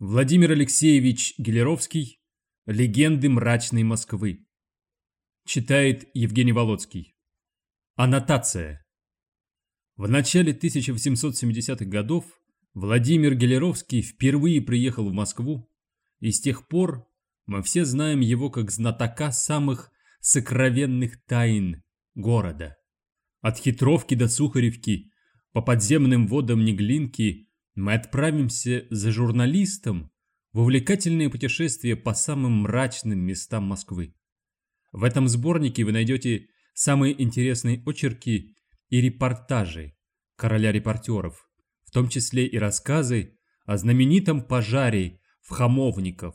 Владимир Алексеевич Гелеровский «Легенды мрачной Москвы». Читает Евгений Володский. Аннотация. В начале 1870-х годов Владимир Гелеровский впервые приехал в Москву, и с тех пор мы все знаем его как знатока самых сокровенных тайн города. От Хитровки до Сухаревки, по подземным водам Неглинки мы отправимся за журналистом в увлекательное путешествие по самым мрачным местам Москвы. В этом сборнике вы найдете самые интересные очерки и репортажи короля репортеров, в том числе и рассказы о знаменитом пожаре в Хамовников,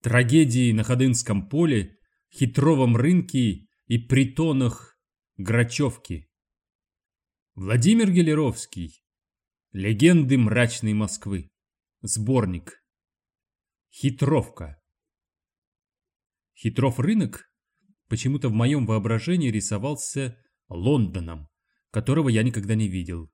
трагедии на Ходынском поле, хитровом рынке и притонах Грачевки. Владимир Гелеровский Легенды мрачной Москвы. Сборник. Хитровка. Хитров рынок почему-то в моем воображении рисовался Лондоном, которого я никогда не видел.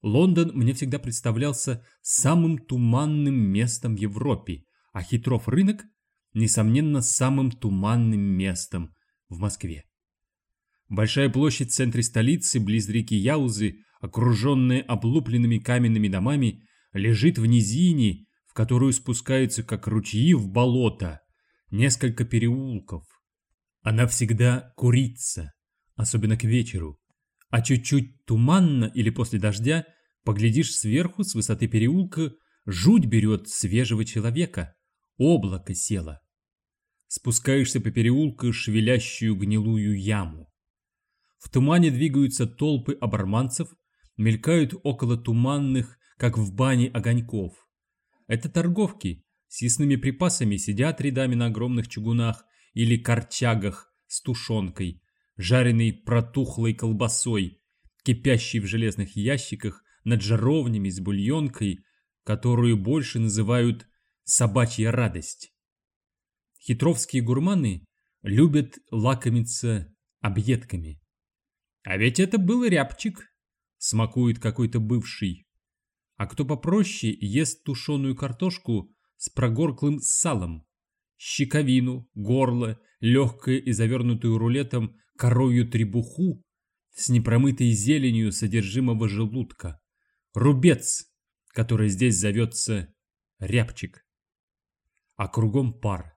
Лондон мне всегда представлялся самым туманным местом в Европе, а Хитров рынок, несомненно, самым туманным местом в Москве. Большая площадь в центре столицы, близ реки Яузы, окруженная облупленными каменными домами, лежит в низине, в которую спускаются как ручьи в болото, несколько переулков. Она всегда курится, особенно к вечеру, а чуть-чуть туманно или после дождя поглядишь сверху с высоты переулка, жуть берет свежего человека, облако село. Спускаешься по переулку шевелящую гнилую яму. В тумане двигаются толпы оборманцев, мелькают около туманных, как в бане огоньков. Это торговки с ясными припасами сидят рядами на огромных чугунах или корчагах с тушенкой, жареной протухлой колбасой, кипящей в железных ящиках над жаровнями с бульонкой, которую больше называют «собачья радость». Хитровские гурманы любят лакомиться объедками. А ведь это был рябчик, смакует какой-то бывший. А кто попроще, ест тушеную картошку с прогорклым салом, щековину, горло, легкое и завернутую рулетом коровью требуху с непромытой зеленью содержимого желудка. Рубец, который здесь зовется рябчик. А кругом пар.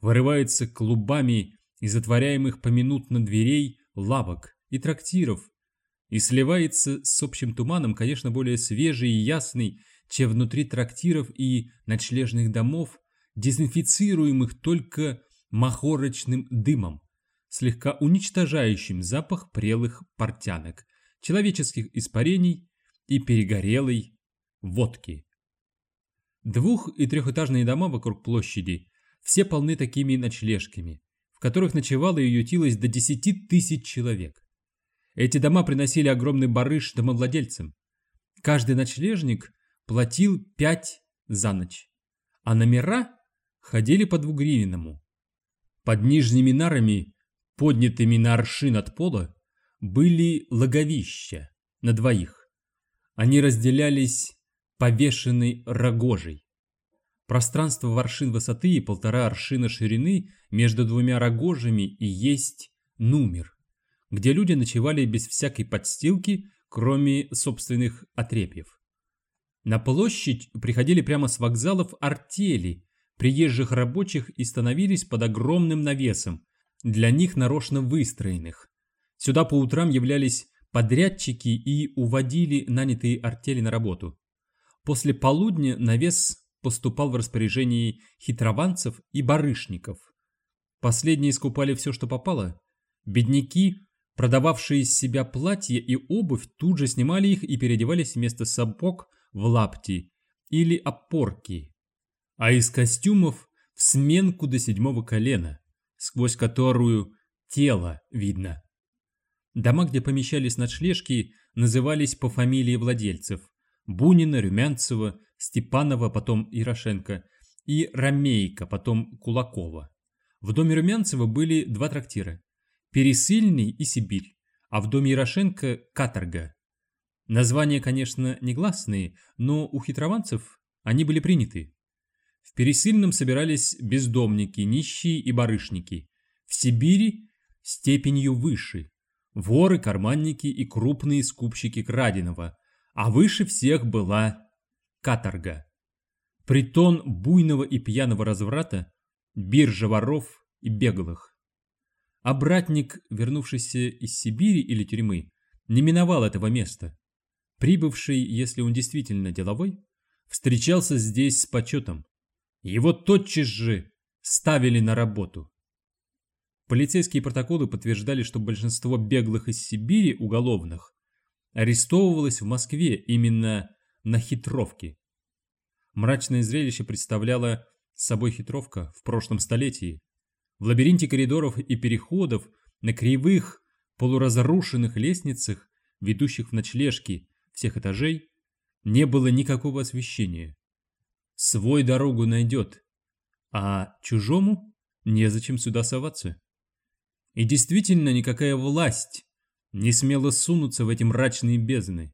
Вырывается клубами из отворяемых поминутно дверей лавок и трактиров, и сливается с общим туманом, конечно, более свежий и ясный, чем внутри трактиров и ночлежных домов, дезинфицируемых только махорочным дымом, слегка уничтожающим запах прелых портянок, человеческих испарений и перегорелой водки. Двух- и трехэтажные дома вокруг площади все полны такими ночлежками, в которых ночевало и ютилось до десяти тысяч человек. Эти дома приносили огромный барыш домовладельцам. Каждый ночлежник платил 5 за ночь, а номера ходили по двугривенному. Под нижними нарами, поднятыми на аршин от пола, были логовища на двоих. Они разделялись повешенной рогожей. Пространство в аршин высоты и полтора аршина ширины между двумя рогожами и есть номер где люди ночевали без всякой подстилки, кроме собственных отрепьев. На площадь приходили прямо с вокзалов артели, приезжих рабочих и становились под огромным навесом, для них нарочно выстроенных. Сюда по утрам являлись подрядчики и уводили нанятые артели на работу. После полудня навес поступал в распоряжении хитрованцев и барышников. Последние скупали все, что попало. Бедняки Продававшие из себя платья и обувь тут же снимали их и переодевались вместо сапог в лапти или опорки, а из костюмов в сменку до седьмого колена, сквозь которую тело видно. Дома, где помещались ночлежки, назывались по фамилии владельцев – Бунина, Румянцева, Степанова, потом Ирошенко, и Ромейка, потом Кулакова. В доме Румянцева были два трактира Пересыльный и Сибирь, а в доме Ярошенко – каторга. Названия, конечно, негласные, но у хитрованцев они были приняты. В Пересыльном собирались бездомники, нищие и барышники. В Сибири степенью выше. Воры, карманники и крупные скупщики краденого. А выше всех была каторга. Притон буйного и пьяного разврата, биржа воров и беглых. Обратник, вернувшийся из Сибири или тюрьмы, не миновал этого места. Прибывший, если он действительно деловой, встречался здесь с почетом. Его тотчас же ставили на работу. Полицейские протоколы подтверждали, что большинство беглых из Сибири уголовных арестовывалось в Москве именно на хитровке. Мрачное зрелище представляла собой хитровка в прошлом столетии. В лабиринте коридоров и переходов, на кривых, полуразрушенных лестницах, ведущих в ночлежки всех этажей, не было никакого освещения. Свой дорогу найдет, а чужому незачем сюда соваться. И действительно никакая власть не смела сунуться в эти мрачные бездны.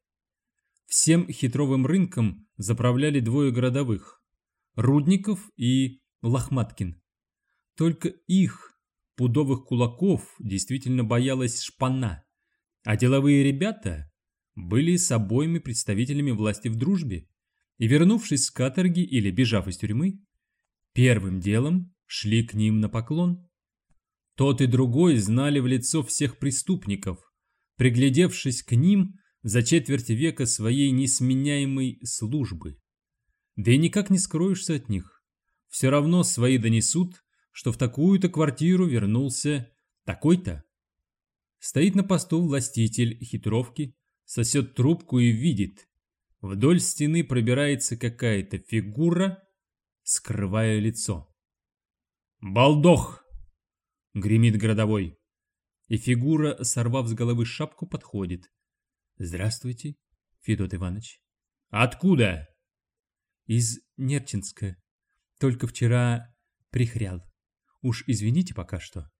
Всем хитровым рынком заправляли двое городовых – Рудников и Лохматкин. Только их, пудовых кулаков, действительно боялась шпана, а деловые ребята были с обоими представителями власти в дружбе и, вернувшись с каторги или бежав из тюрьмы, первым делом шли к ним на поклон. Тот и другой знали в лицо всех преступников, приглядевшись к ним за четверть века своей несменяемой службы. Да и никак не скроешься от них. Все равно свои донесут, что в такую-то квартиру вернулся такой-то. Стоит на посту властитель хитровки, сосет трубку и видит. Вдоль стены пробирается какая-то фигура, скрывая лицо. «Балдох!» — гремит городовой. И фигура, сорвав с головы шапку, подходит. «Здравствуйте, Федот Иванович». «Откуда?» «Из Нерчинска. Только вчера прихрял. Уж извините пока что».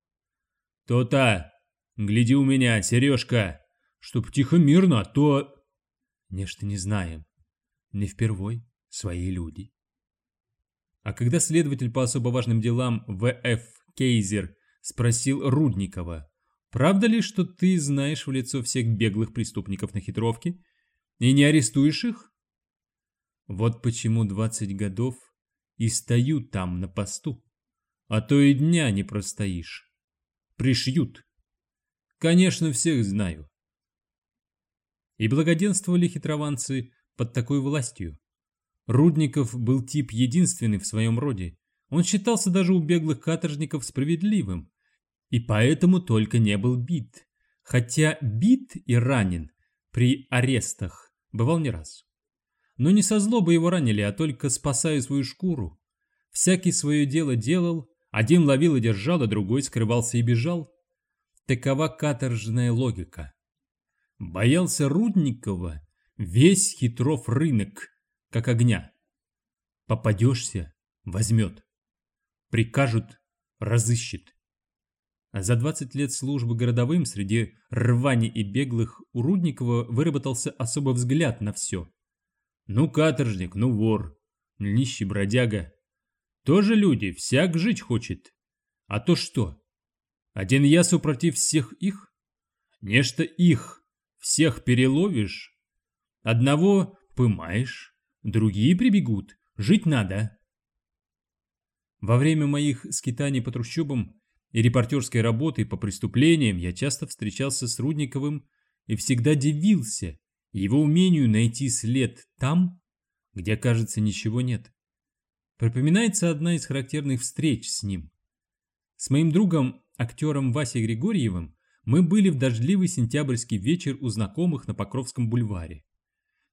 «То-то! Гляди у меня, Сережка!» чтоб тихо-мирно, а то... Нечто не знаем. Не впервой свои люди. А когда следователь по особо важным делам В.Ф. Кейзер спросил Рудникова, правда ли, что ты знаешь в лицо всех беглых преступников на хитровке и не арестуешь их? Вот почему 20 годов и стою там на посту, а то и дня не простоишь. Пришьют. Конечно, всех знаю. И благоденствовали хитрованцы под такой властью. Рудников был тип единственный в своем роде. Он считался даже у беглых каторжников справедливым. И поэтому только не был бит. Хотя бит и ранен при арестах бывал не раз. Но не со злобы его ранили, а только спасая свою шкуру. Всякий свое дело делал, один ловил и держал, а другой скрывался и бежал. Такова каторжная логика. Боялся Рудникова весь хитров рынок, как огня. Попадешься — возьмет. Прикажут — разыщет. За 20 лет службы городовым среди рвани и беглых у Рудникова выработался особый взгляд на все. Ну, каторжник, ну, вор, нищий бродяга. Тоже люди, всяк жить хочет. А то что? Один я супротив всех их? Нечто их всех переловишь, одного пымаешь, другие прибегут, жить надо. Во время моих скитаний по трущобам и репортерской работы по преступлениям я часто встречался с Рудниковым и всегда дивился его умению найти след там, где, кажется, ничего нет. Припоминается одна из характерных встреч с ним. С моим другом, актером Васей Григорьевым, мы были в дождливый сентябрьский вечер у знакомых на Покровском бульваре.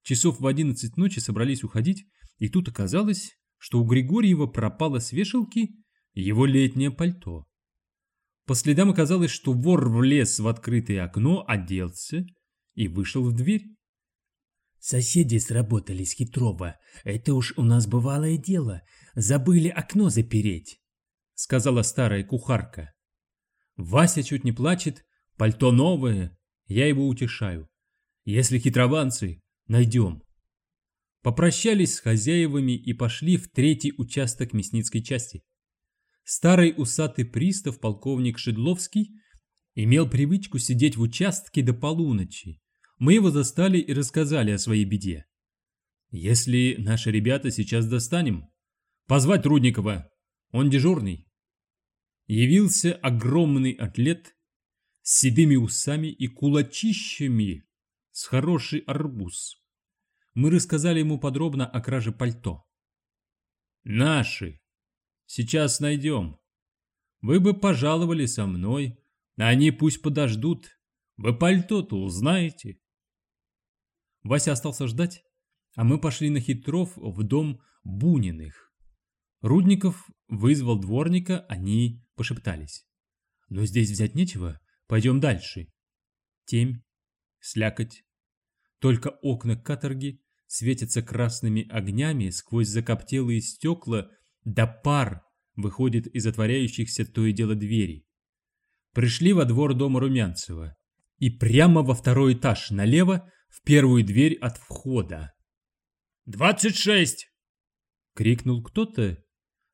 Часов в одиннадцать ночи собрались уходить, и тут оказалось, что у Григорьева пропало с вешалки его летнее пальто. По следам оказалось, что вор влез в открытое окно, оделся и вышел в дверь. Соседи сработали с хитрого. Это уж у нас бывалое дело. Забыли окно запереть, сказала старая кухарка. Вася чуть не плачет, Пальто новое, я его утешаю. Если хитрованцы, найдем. попрощались с хозяевами и пошли в третий участок мясницкой части. Старый усатый пристав полковник Шедловский имел привычку сидеть в участке до полуночи. Мы его застали и рассказали о своей беде. Если наши ребята сейчас достанем, позвать Рудникова, он дежурный. Явился огромный атлет с седыми усами и кулачищами, с хороший арбуз. Мы рассказали ему подробно о краже пальто. Наши. Сейчас найдем. Вы бы пожаловали со мной, а они пусть подождут. Вы пальто-то узнаете. Вася остался ждать, а мы пошли на хитров в дом Буниных. Рудников вызвал дворника, они пошептались. Но здесь взять нечего, пойдем дальше. Темь, слякоть. Только окна каторги светятся красными огнями сквозь закоптелые стекла, да пар выходит из отворяющихся то и дело двери. Пришли во двор дома Румянцева и прямо во второй этаж налево в первую дверь от входа. «Двадцать шесть!» — крикнул кто-то,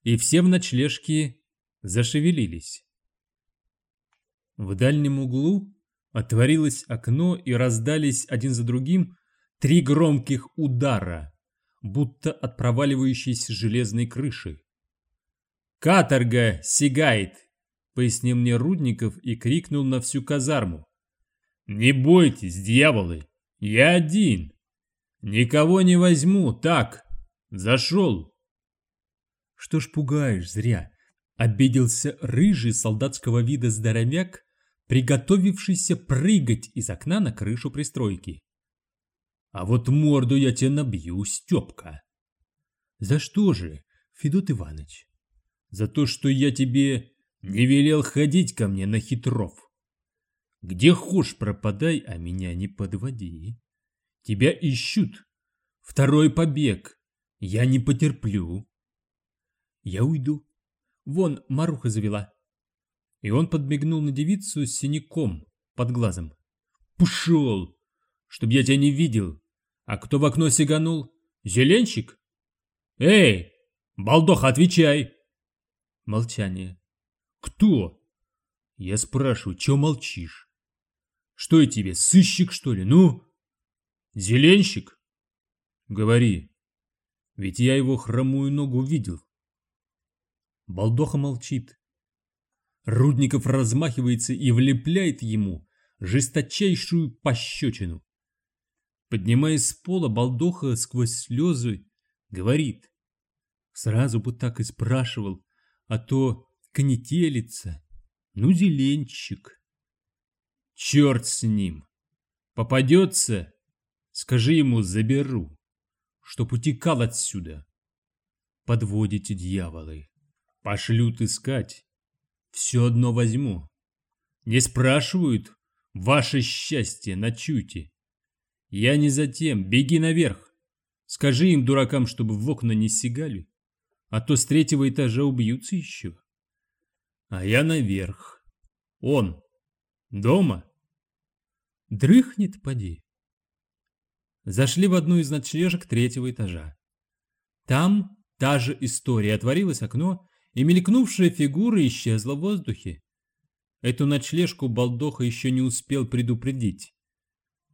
и все в ночлежке зашевелились. В дальнем углу отворилось окно и раздались один за другим три громких удара, будто от проваливающейся железной крыши. «Каторга сигает!» — пояснил мне Рудников и крикнул на всю казарму. «Не бойтесь, дьяволы! Я один! Никого не возьму, так! Зашел!» «Что ж пугаешь зря?» — обиделся рыжий солдатского вида здоровяк, приготовившийся прыгать из окна на крышу пристройки. «А вот морду я тебе набью, Степка!» «За что же, Федот Иванович?» «За то, что я тебе не велел ходить ко мне на хитров. Где хошь пропадай, а меня не подводи. Тебя ищут. Второй побег. Я не потерплю. Я уйду. Вон, Маруха завела. И он подмигнул на девицу с синяком под глазом. Пошел, чтоб я тебя не видел. А кто в окно сиганул? Зеленщик? Эй, балдоха, отвечай. Молчание. Кто? Я спрашиваю, чё молчишь? Что я тебе, сыщик, что ли? Ну? Зеленщик? Говори. Ведь я его хромую ногу видел. Балдоха молчит. Рудников размахивается и влепляет ему жесточайшую пощечину. Поднимаясь с пола, Балдоха сквозь слезы говорит. Сразу бы так и спрашивал, а то конетелится. Ну, зеленчик. Черт с ним. Попадется, скажи ему, заберу, чтоб утекал отсюда. Подводите дьяволы. Пошлют искать. Все одно возьму. Не спрашивают, ваше счастье, ночуйте. Я не за тем, беги наверх. Скажи им, дуракам, чтобы в окна не сигали, а то с третьего этажа убьются еще. А я наверх. Он. Дома? Дрыхнет, поди. Зашли в одну из ночлежек третьего этажа. Там та же история. Отворилось окно, и мелькнувшая фигура исчезла в воздухе. Эту ночлежку Балдоха еще не успел предупредить.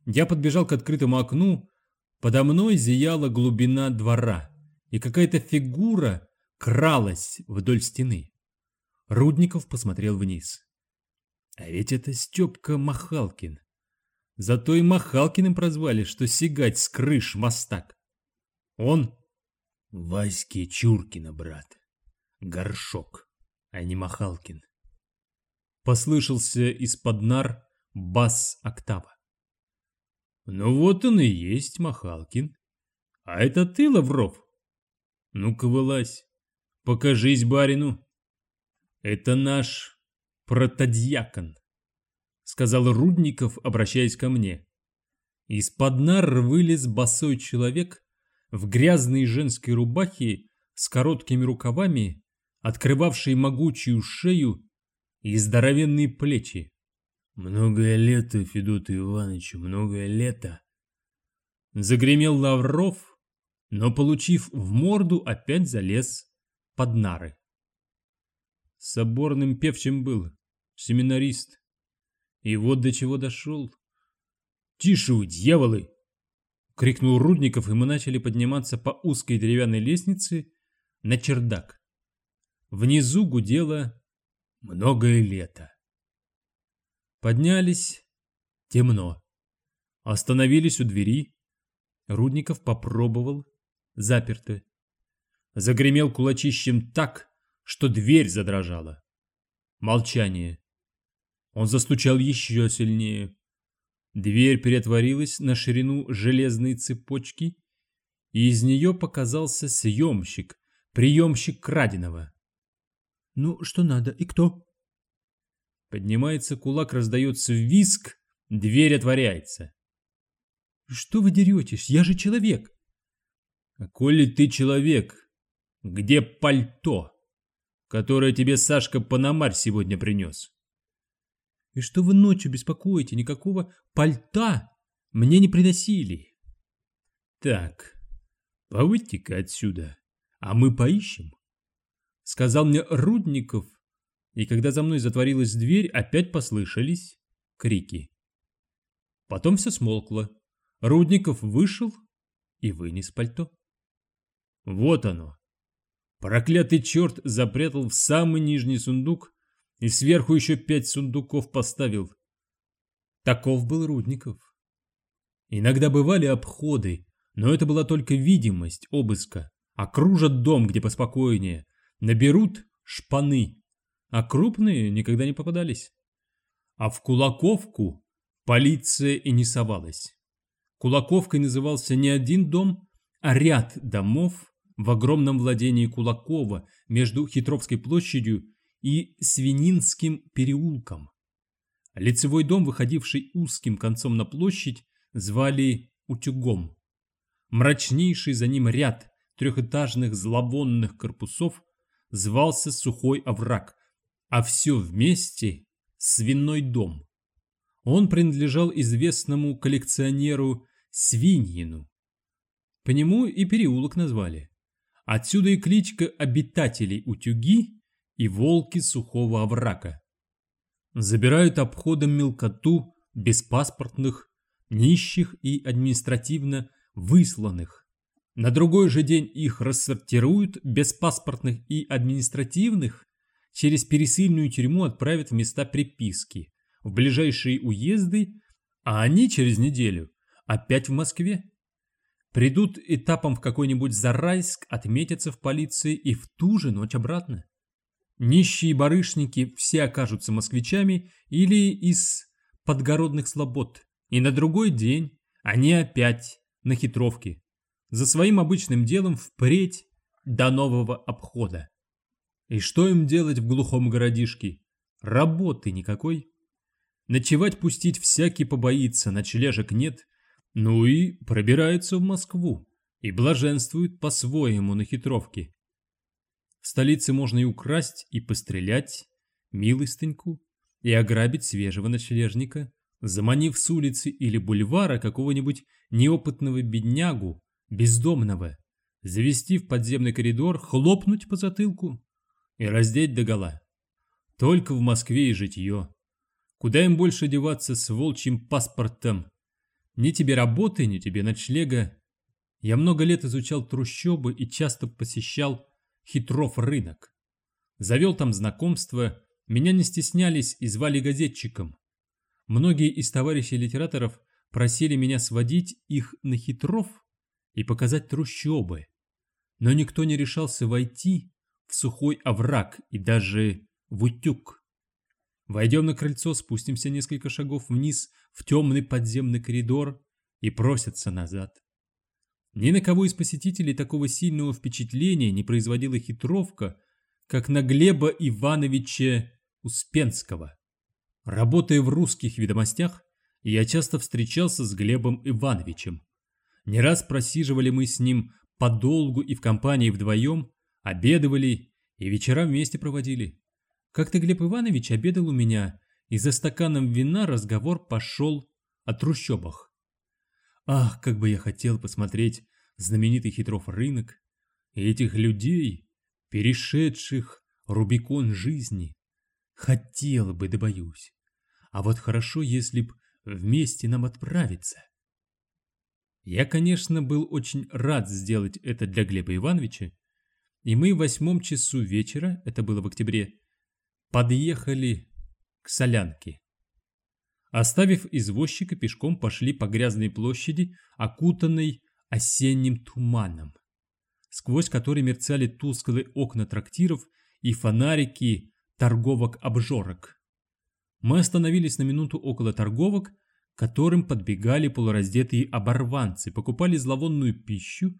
Я подбежал к открытому окну, подо мной зияла глубина двора, и какая-то фигура кралась вдоль стены. Рудников посмотрел вниз. А ведь это Степка Махалкин. Зато и Махалкиным прозвали, что сигать с крыш мостак. Он Ваське Чуркина, брат. Горшок, а не Махалкин. Послышался из-под нар бас октава. Ну вот он и есть Махалкин. А это ты, Лавров? Ну-ка вылазь, покажись барину. Это наш протодьякон, сказал Рудников, обращаясь ко мне. Из-под нар вылез босой человек в грязной женской рубахе с короткими рукавами, открывавший могучую шею и здоровенные плечи. «Многое лето, Федоту Ивановичу, многое лето!» Загремел Лавров, но, получив в морду, опять залез под нары. Соборным певчим был, семинарист. И вот до чего дошел. «Тише вы, дьяволы!» — крикнул Рудников, и мы начали подниматься по узкой деревянной лестнице на чердак. Внизу гудело многое лето. Поднялись. Темно. Остановились у двери. Рудников попробовал. Заперто. Загремел кулачищем так, что дверь задрожала. Молчание. Он застучал еще сильнее. Дверь перетворилась на ширину железной цепочки, и из нее показался съемщик, приемщик краденого. «Ну, что надо и кто?» Поднимается кулак, раздается виск, дверь отворяется. «Что вы деретесь? Я же человек!» «А коли ты человек, где пальто, которое тебе Сашка Пономарь сегодня принес?» «И что вы ночью беспокоите? Никакого пальта мне не приносили!» «Так, повыйте-ка отсюда, а мы поищем!» Сказал мне Рудников, и когда за мной затворилась дверь, опять послышались крики. Потом все смолкло. Рудников вышел и вынес пальто. Вот оно. Проклятый черт запрятал в самый нижний сундук и сверху еще пять сундуков поставил. Таков был Рудников. Иногда бывали обходы, но это была только видимость обыска. Окружат дом, где поспокойнее, наберут шпаны, а крупные никогда не попадались. А в Кулаковку полиция и не совалась. Кулаковкой назывался не один дом, а ряд домов в огромном владении Кулакова между Хитровской площадью и Свининским переулком. Лицевой дом, выходивший узким концом на площадь, звали Утюгом. Мрачнейший за ним ряд трехэтажных зловонных корпусов звался Сухой овраг, а все вместе – Свиной дом. Он принадлежал известному коллекционеру Свиньину. По нему и переулок назвали. Отсюда и кличка обитателей утюги и волки сухого оврака. Забирают обходом мелкоту беспаспортных, нищих и административно высланных. На другой же день их рассортируют беспаспортных и административных, через пересыльную тюрьму отправят в места приписки, в ближайшие уезды, а они через неделю опять в Москве. Придут этапом в какой-нибудь Зарайск, отметятся в полиции и в ту же ночь обратно. Нищие барышники все окажутся москвичами или из подгородных слобод, и на другой день они опять на хитровке, за своим обычным делом впредь до нового обхода. И что им делать в глухом городишке? Работы никакой. Ночевать пустить всякий побоится, ночлежек нет, ну и пробираются в Москву и блаженствуют по-своему на хитровке. В столице можно и украсть, и пострелять, милостыньку, и ограбить свежего ночлежника, заманив с улицы или бульвара какого-нибудь неопытного беднягу, бездомного, завести в подземный коридор, хлопнуть по затылку и раздеть догола. Только в Москве и житье. Куда им больше деваться с волчьим паспортом, ни тебе работы, ни тебе ночлега. Я много лет изучал трущобы и часто посещал хитров рынок. Завел там знакомства, меня не стеснялись и звали газетчиком. Многие из товарищей литераторов просили меня сводить их на хитров и показать трущобы. Но никто не решался войти в сухой овраг и даже в утюг. Войдем на крыльцо, спустимся несколько шагов вниз в темный подземный коридор и просятся назад. Ни на кого из посетителей такого сильного впечатления не производила хитровка, как на Глеба Ивановича Успенского. Работая в русских ведомостях, я часто встречался с Глебом Ивановичем. Не раз просиживали мы с ним подолгу и в компании вдвоем, обедывали и вечера вместе проводили. Как-то Глеб Иванович обедал у меня, и за стаканом вина разговор пошел о трущобах. Ах, как бы я хотел посмотреть знаменитый Хитров рынок, и этих людей, перешедших Рубикон жизни. Хотел бы, да боюсь. А вот хорошо, если б вместе нам отправиться. Я, конечно, был очень рад сделать это для Глеба Ивановича, и мы в восьмом часу вечера, это было в октябре, подъехали к Солянке. Оставив извозчика, пешком пошли по грязной площади, окутанной осенним туманом, сквозь который мерцали тусклые окна трактиров и фонарики торговок-обжорок. Мы остановились на минуту около торговок, которым подбегали полураздетые оборванцы, покупали зловонную пищу,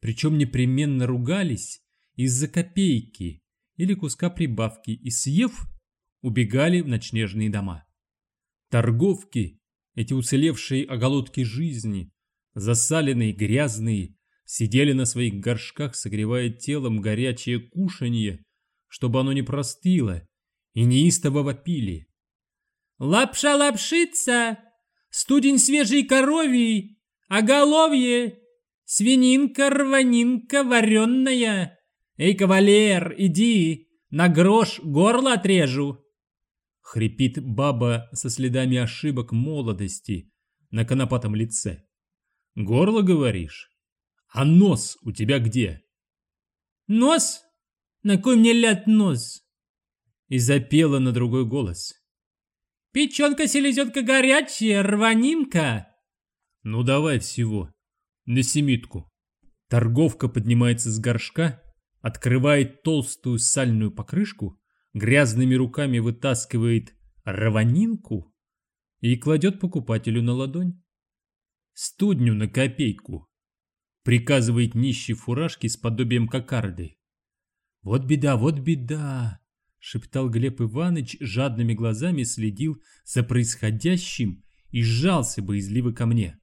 причем непременно ругались из-за копейки или куска прибавки и, съев, убегали в ночнежные дома. Торговки, эти уцелевшие оголодки жизни, засаленные, грязные, сидели на своих горшках, согревая телом горячее кушанье, чтобы оно не простыло, и неистово вопили. «Лапша лапшица! Студень свежей коровий! Оголовье! Свининка, рванинка вареная! Эй, кавалер, иди, на грош горло отрежу!» Хрипит баба со следами ошибок молодости на конопатом лице. Горло, говоришь? А нос у тебя где? Нос? На кой мне ляд нос? И запела на другой голос. Печенка-селезенка горячая, рванинка. Ну давай всего, на семитку. Торговка поднимается с горшка, открывает толстую сальную покрышку, грязными руками вытаскивает рванинку и кладет покупателю на ладонь. Студню на копейку. Приказывает нищий фуражки с подобием кокарды. Вот беда, вот беда, шептал Глеб Иванович, жадными глазами следил за происходящим и сжался боязливо ко мне.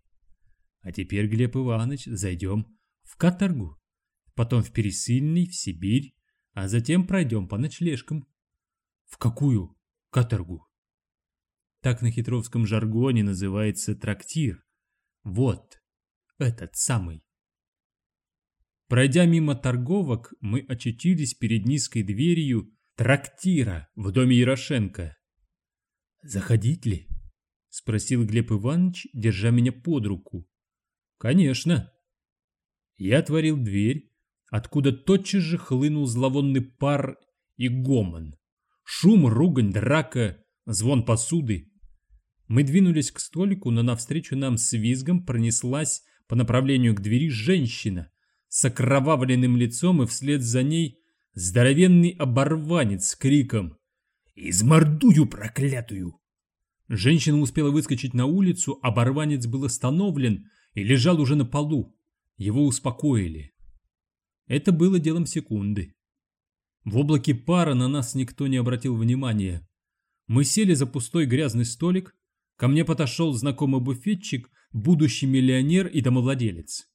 А теперь, Глеб Иванович, зайдем в каторгу, потом в Пересыльный, в Сибирь, а затем пройдем по ночлежкам. В какую каторгу? Так на хитровском жаргоне называется трактир, вот, этот самый. Пройдя мимо торговок, мы очутились перед низкой дверью трактира в доме Ярошенко. «Заходить ли?» — спросил Глеб Иванович, держа меня под руку. «Конечно». Я отворил дверь, откуда тотчас же хлынул зловонный пар и гомон. Шум, ругань, драка, звон посуды. Мы двинулись к столику, но навстречу нам с визгом пронеслась по направлению к двери женщина с окровавленным лицом и вслед за ней здоровенный оборванец с криком «Измордую проклятую!». Женщина успела выскочить на улицу, оборванец был остановлен и лежал уже на полу. Его успокоили. Это было делом секунды. В облаке пара на нас никто не обратил внимания. Мы сели за пустой грязный столик, Ко мне подошел знакомый буфетчик, будущий миллионер и домовладелец.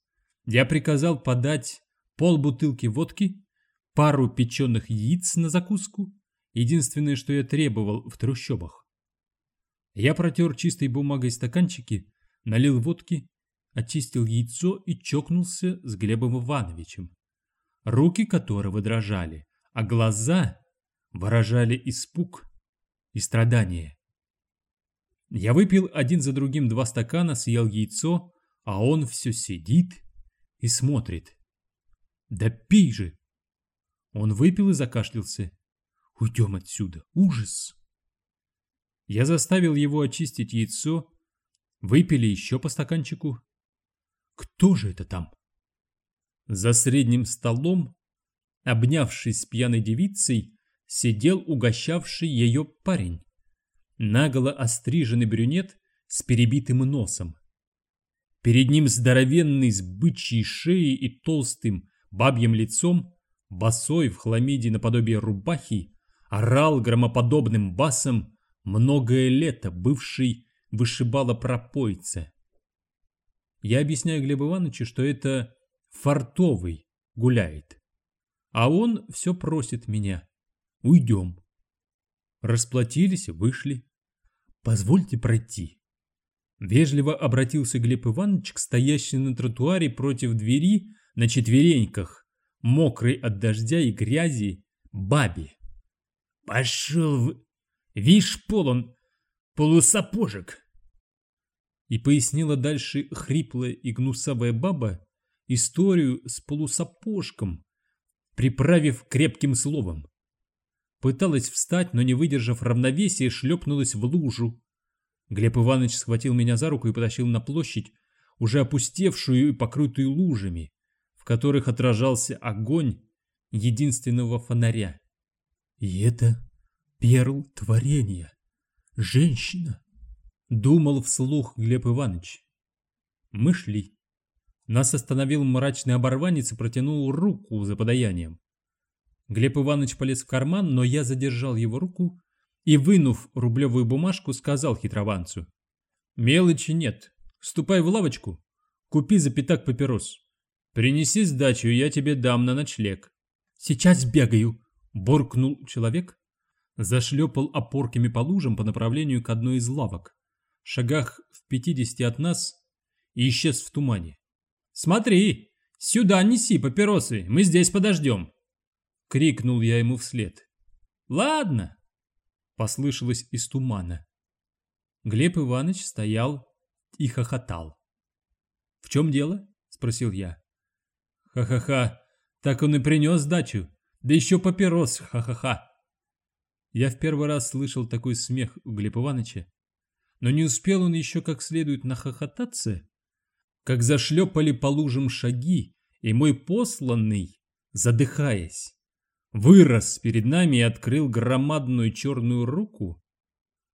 Я приказал подать пол бутылки водки, пару печеных яиц на закуску, единственное, что я требовал в трущобах. Я протер чистой бумагой стаканчики, налил водки, очистил яйцо и чокнулся с Глебом Ивановичем, руки которого дрожали, а глаза выражали испуг и страдание. Я выпил один за другим два стакана, съел яйцо, а он все сидит и смотрит. Да пей же! Он выпил и закашлялся. Уйдем отсюда, ужас! Я заставил его очистить яйцо, выпили еще по стаканчику. Кто же это там? За средним столом, обнявшись с пьяной девицей, сидел угощавший ее парень наголо остриженный брюнет с перебитым носом. Перед ним здоровенный с бычьей шеей и толстым бабьим лицом, босой в хламиде наподобие рубахи, орал громоподобным басом многое лето бывший вышибала пропойца. Я объясняю Глебу Ивановичу, что это фартовый гуляет. А он все просит меня. Уйдем. Расплатились, вышли. Позвольте пройти. Вежливо обратился Глеб Иванович к стоящей на тротуаре против двери на четвереньках, мокрой от дождя и грязи, бабе. «Пошел в... Вишь, полон полусапожек!» И пояснила дальше хриплая и гнусавая баба историю с полусапожком, приправив крепким словом. Пыталась встать, но не выдержав равновесия, шлепнулась в лужу. Глеб Иванович схватил меня за руку и потащил на площадь, уже опустевшую и покрытую лужами, в которых отражался огонь единственного фонаря. И это перл творения. Женщина. Думал вслух Глеб Иванович. Мы шли. Нас остановил мрачный оборванец и протянул руку за подаянием. Глеб Иванович полез в карман, но я задержал его руку и, вынув рублевую бумажку, сказал хитрованцу. «Мелочи нет. Ступай в лавочку, купи за пятак папирос. Принеси сдачу, я тебе дам на ночлег». «Сейчас бегаю», – буркнул человек. Зашлепал опорками по лужам по направлению к одной из лавок, шагах в пятидесяти от нас, и исчез в тумане. «Смотри, сюда неси папиросы, мы здесь подождем!» — крикнул я ему вслед. «Ладно!» — послышалось из тумана. Глеб Иванович стоял и хохотал. «В чем дело?» — спросил я. «Ха-ха-ха, так он и принес дачу, да еще папирос, ха-ха-ха!» Я в первый раз слышал такой смех у Глеба Ивановича, но не успел он еще как следует нахохотаться, как зашлепали по лужам шаги, и мой посланный, задыхаясь, вырос перед нами и открыл громадную черную руку,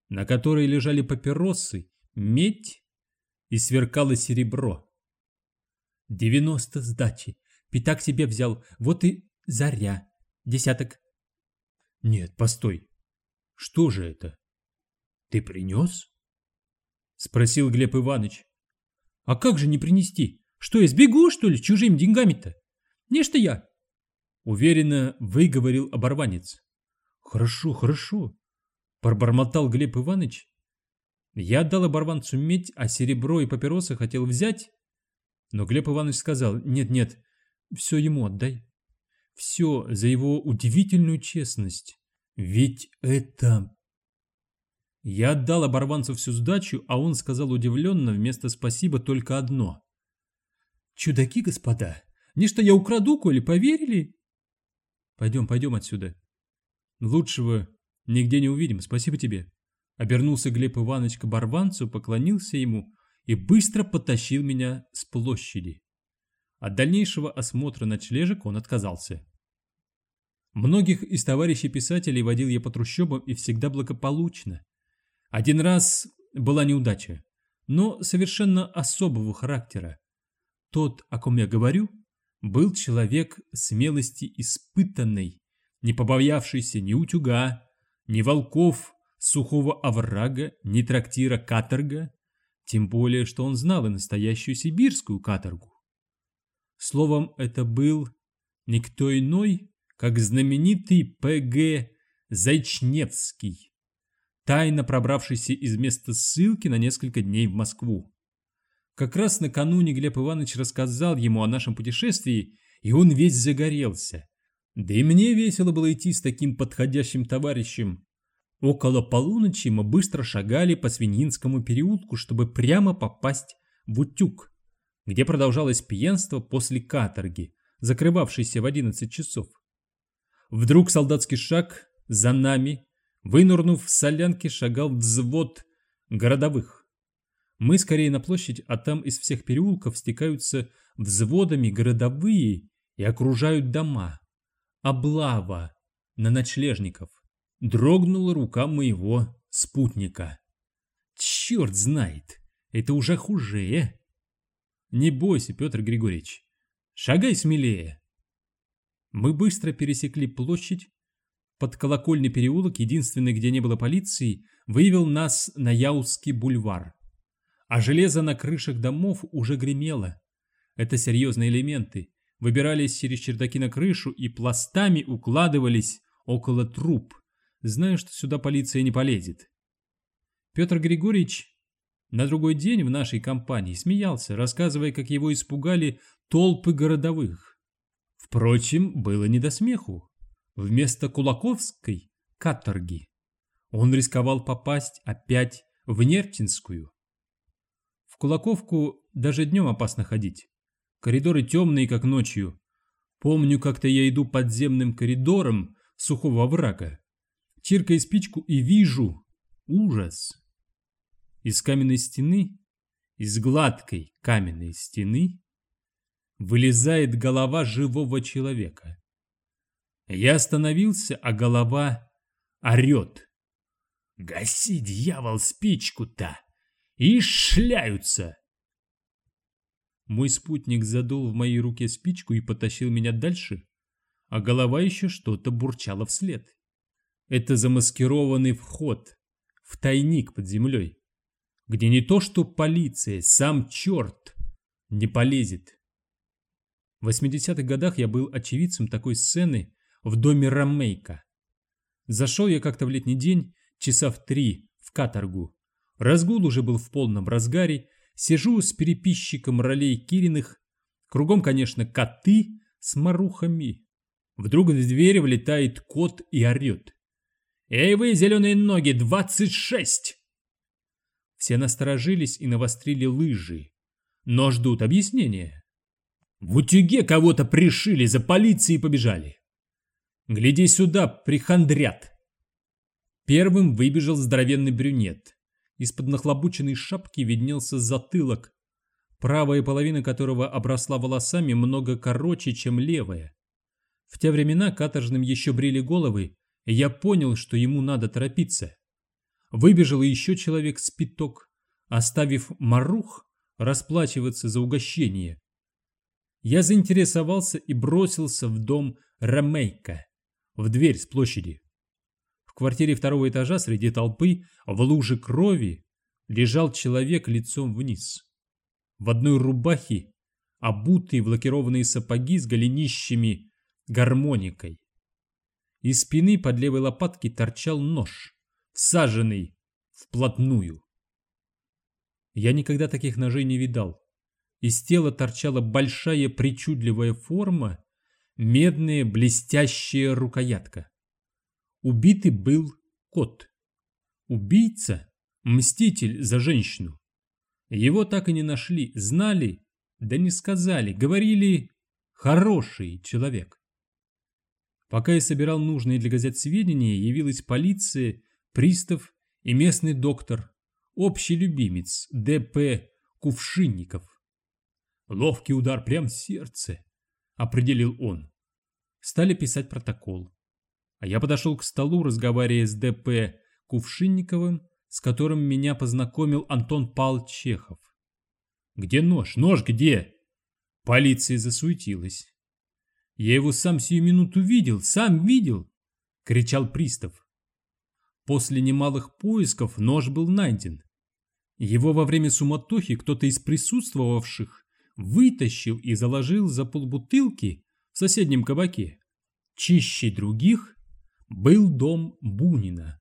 на которой лежали папиросы, медь и сверкало серебро. «Девяносто сдачи. Пятак себе взял. Вот и заря. Десяток». «Нет, постой. Что же это? Ты принес?» Спросил Глеб Иванович. «А как же не принести? Что, я сбегу, что ли, чужими деньгами-то? Не что я. Уверенно выговорил оборванец. Хорошо, хорошо, пробормотал Глеб Иванович. Я отдал оборванцу медь, а серебро и папиросы хотел взять. Но Глеб Иванович сказал, нет-нет, все ему отдай. Все за его удивительную честность. Ведь это... Я отдал оборванцу всю сдачу, а он сказал удивленно вместо спасибо только одно. «Чудаки, господа, не что я украду, коли поверили?» Пойдем, пойдем отсюда. Лучшего нигде не увидим, спасибо тебе. Обернулся Глеб Иванович к оборванцу, поклонился ему и быстро потащил меня с площади. От дальнейшего осмотра ночлежек он отказался. Многих из товарищей писателей водил я по трущобам и всегда благополучно. Один раз была неудача, но совершенно особого характера. Тот, о ком я говорю, был человек смелости испытанной, не побоявшийся ни утюга, ни волков, сухого оврага, ни трактира каторга, тем более, что он знал и настоящую сибирскую каторгу. Словом, это был никто иной, как знаменитый П.Г. Зайчневский, тайно пробравшийся из места ссылки на несколько дней в Москву. Как раз накануне Глеб Иванович рассказал ему о нашем путешествии, и он весь загорелся. Да и мне весело было идти с таким подходящим товарищем. Около полуночи мы быстро шагали по Свининскому переулку, чтобы прямо попасть в утюг, где продолжалось пьянство после каторги, закрывавшейся в 11 часов. Вдруг солдатский шаг за нами, вынурнув в солянке, шагал взвод городовых. Мы скорее на площадь, а там из всех переулков стекаются взводами городовые и окружают дома. Облава на ночлежников. Дрогнула рука моего спутника. Черт знает, это уже хуже. Не бойся, Петр Григорьевич. Шагай смелее. Мы быстро пересекли площадь. Под колокольный переулок, единственный, где не было полиции, вывел нас на Яузский бульвар а железо на крышах домов уже гремело. Это серьезные элементы. Выбирались через чердаки на крышу и пластами укладывались около труб, зная, что сюда полиция не полезет. Петр Григорьевич На другой день в нашей компании смеялся, рассказывая, как его испугали толпы городовых. Впрочем, было не до смеху. Вместо Кулаковской – каторги. Он рисковал попасть опять в Нерчинскую. В Кулаковку даже днем опасно ходить. Коридоры темные, как ночью. Помню, как-то я иду подземным коридором сухого врага. Чиркаю спичку и вижу ужас. Из каменной стены, из гладкой каменной стены, вылезает голова живого человека. Я остановился, а голова орет. «Гаси, дьявол, спичку-то!» И шляются. Мой спутник задул в моей руке спичку и потащил меня дальше, а голова еще что-то бурчала вслед. Это замаскированный вход в тайник под землей, где не то что полиция, сам черт не полезет. В 80-х годах я был очевидцем такой сцены в доме Ромейка. Зашел я как-то в летний день, часа в три, в каторгу. Разгул уже был в полном разгаре, сижу с переписчиком ролей Кириных, кругом, конечно, коты с марухами. Вдруг в дверь влетает кот и орет. «Эй вы, зеленые ноги, двадцать шесть!» Все насторожились и навострили лыжи, но ждут объяснения. В утюге кого-то пришили, за полицией побежали. Гляди сюда, прихандрят. Первым выбежал здоровенный брюнет. Из-под нахлобученной шапки виднелся затылок, правая половина которого обросла волосами много короче, чем левая. В те времена каторжным еще брили головы, и я понял, что ему надо торопиться. Выбежал еще человек с пяток, оставив Марух расплачиваться за угощение. Я заинтересовался и бросился в дом Ромейка, в дверь с площади. В квартире второго этажа среди толпы в луже крови лежал человек лицом вниз. В одной рубахе, обутые в лакированные сапоги с голенищами гармоникой. Из спины под левой лопатки торчал нож, всаженный вплотную. Я никогда таких ножей не видал. Из тела торчала большая причудливая форма, медная блестящая рукоятка. Убитый был кот. Убийца – мститель за женщину. Его так и не нашли, знали, да не сказали, говорили «хороший человек». Пока я собирал нужные для газет сведения, явилась полиция, пристав и местный доктор, общий любимец Д.П. Кувшинников. «Ловкий удар прям в сердце», — определил он. Стали писать протокол. А я подошел к столу, разговаривая с ДП Кувшинниковым, с которым меня познакомил Антон Пал Чехов. «Где нож? Нож где?» Полиция засуетилась. «Я его сам сию минуту видел, сам видел!» — кричал пристав. После немалых поисков нож был найден. Его во время суматохи кто-то из присутствовавших вытащил и заложил за полбутылки в соседнем кабаке. Чище других был дом Бунина.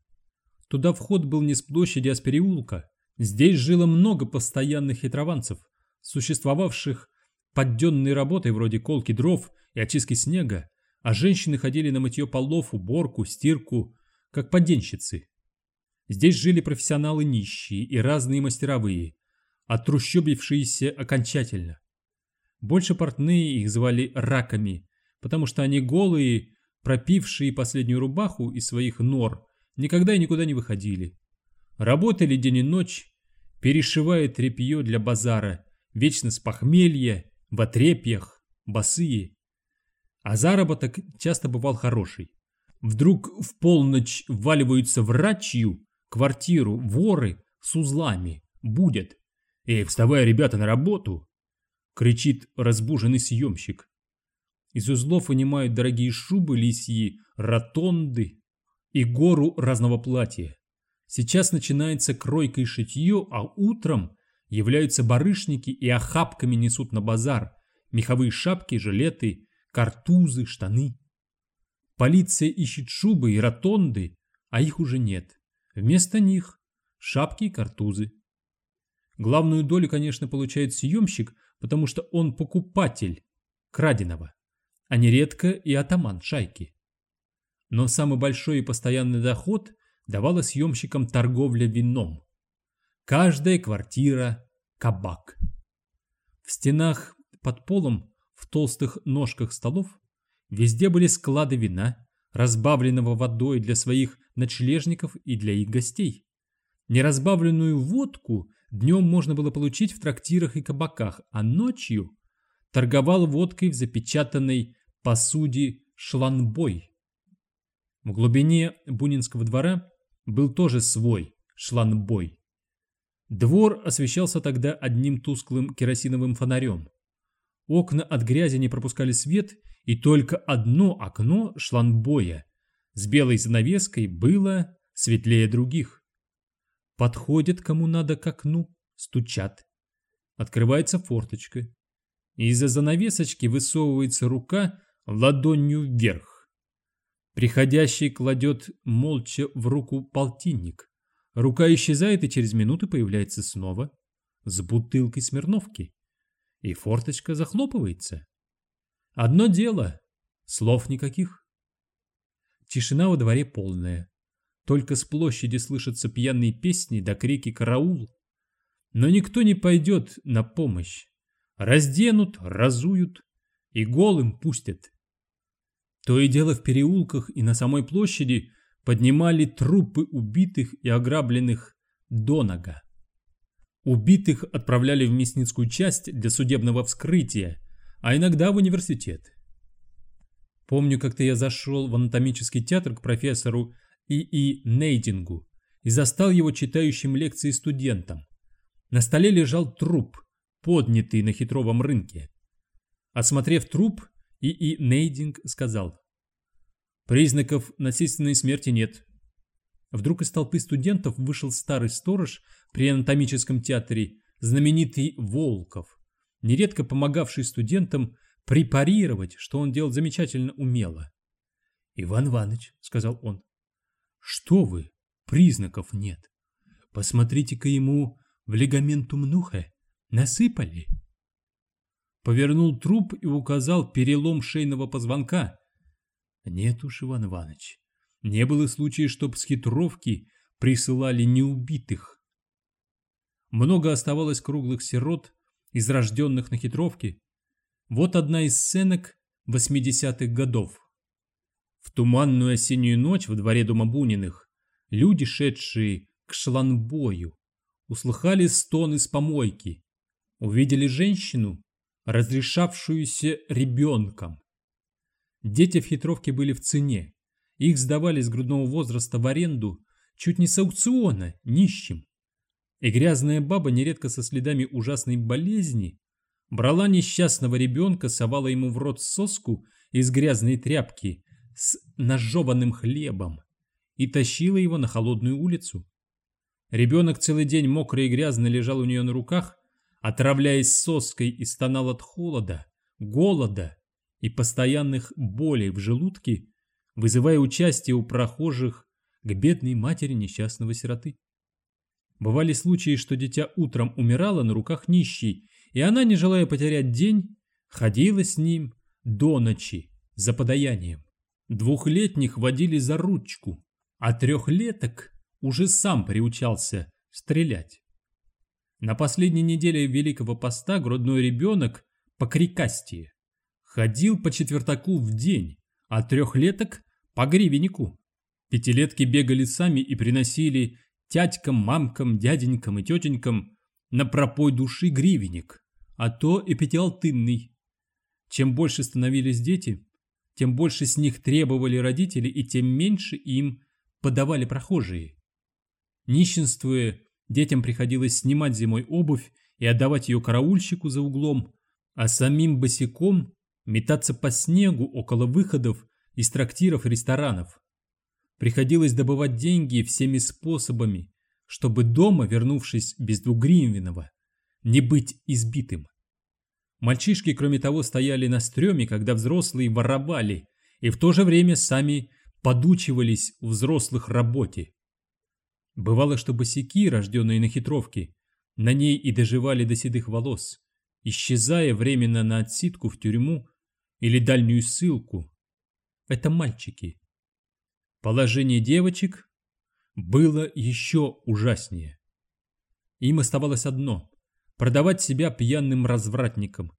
Туда вход был не с площади, а с переулка. Здесь жило много постоянных хитрованцев, существовавших подденной работой вроде колки дров и очистки снега, а женщины ходили на мытье полов, уборку, стирку, как поденщицы. Здесь жили профессионалы нищие и разные мастеровые, отрущобившиеся окончательно. Больше портные их звали раками, потому что они голые пропившие последнюю рубаху из своих нор, никогда и никуда не выходили. Работали день и ночь, перешивая тряпье для базара, вечно с похмелья, в отрепьях, босые. А заработок часто бывал хороший. Вдруг в полночь вваливаются в рачью квартиру воры с узлами, будет. «Эй, вставай, ребята, на работу!» — кричит разбуженный съемщик. Из узлов вынимают дорогие шубы лисьи, ротонды и гору разного платья. Сейчас начинается кройка и шитье, а утром являются барышники и охапками несут на базар меховые шапки, жилеты, картузы, штаны. Полиция ищет шубы и ротонды, а их уже нет. Вместо них шапки и картузы. Главную долю, конечно, получает съемщик, потому что он покупатель краденого, а нередко и атаман шайки. Но самый большой и постоянный доход давала съемщикам торговля вином. Каждая квартира – кабак. В стенах под полом, в толстых ножках столов, везде были склады вина, разбавленного водой для своих ночлежников и для их гостей. Неразбавленную водку днем можно было получить в трактирах и кабаках, а ночью торговал водкой в запечатанной посуде шланбой. В глубине Бунинского двора был тоже свой шланбой. Двор освещался тогда одним тусклым керосиновым фонарем. Окна от грязи не пропускали свет, и только одно окно шланбоя с белой занавеской было светлее других. Подходят кому надо к окну, стучат. Открывается форточка. Из-за занавесочки высовывается рука ладонью вверх. Приходящий кладет молча в руку полтинник. Рука исчезает и через минуту появляется снова с бутылкой Смирновки. И форточка захлопывается. Одно дело, слов никаких. Тишина во дворе полная. Только с площади слышатся пьяные песни да крики «караул». Но никто не пойдет на помощь. Разденут, разуют и голым пустят. То и дело в переулках и на самой площади поднимали трупы убитых и ограбленных до нога. Убитых отправляли в мясницкую часть для судебного вскрытия, а иногда в университет. Помню, как-то я зашел в анатомический театр к профессору И.И. Нейдингу и застал его читающим лекции студентам. На столе лежал труп, поднятый на хитровом рынке. Осмотрев труп, И.И. Нейдинг сказал, «Признаков насильственной смерти нет». Вдруг из толпы студентов вышел старый сторож при анатомическом театре, знаменитый Волков, нередко помогавший студентам препарировать, что он делал замечательно умело. «Иван Иванович», — сказал он, — «что вы, признаков нет. Посмотрите-ка ему в лигаментум нухе насыпали». Повернул труп и указал перелом шейного позвонка. «Нет уж, Иван Иванович, не было случая, чтоб с хитровки присылали неубитых. Много оставалось круглых сирот, из рожденных на хитровке. Вот одна из сценок 80-х годов. В туманную осеннюю ночь во дворе дома Буниных люди, шедшие к шланбою, услыхали стон из помойки, увидели женщину, разрешавшуюся ребенком. Дети в хитровке были в цене, их сдавали с грудного возраста в аренду чуть не с аукциона, нищим. И грязная баба, нередко со следами ужасной болезни, брала несчастного ребенка, совала ему в рот соску из грязной тряпки с нажеванным хлебом и тащила его на холодную улицу. Ребенок целый день мокрый и грязный лежал у нее на руках, отравляясь соской и стонал от холода, голода и постоянных болей в желудке, вызывая участие у прохожих к бедной матери несчастного сироты. Бывали случаи, что дитя утром умирало на руках нищей, и она, не желая потерять день, ходила с ним до ночи за подаянием. Двухлетних водили за ручку, а трехлеток уже сам приучался стрелять. На последней неделе Великого Поста грудной ребенок по крикастии ходил по четвертаку в день, а трехлеток по гривеннику. Пятилетки бегали сами и приносили тятькам, мамкам, дяденькам и тетенькам на пропой души гривенник, а то и пятиалтынный. Чем больше становились дети, тем больше с них требовали родители и тем меньше им подавали прохожие. Нищенствуя, детям приходилось снимать зимой обувь и отдавать ее караульщику за углом, а самим босиком метаться по снегу около выходов из трактиров и ресторанов. Приходилось добывать деньги всеми способами, чтобы дома, вернувшись без двугривенного, не быть избитым. Мальчишки, кроме того, стояли на стреме, когда взрослые воровали, и в то же время сами подучивались у взрослых работе. Бывало, что босики, рожденные на хитровке, на ней и доживали до седых волос, исчезая временно на отсидку в тюрьму или дальнюю ссылку. Это мальчики. Положение девочек было еще ужаснее. Им оставалось одно – продавать себя пьяным развратникам.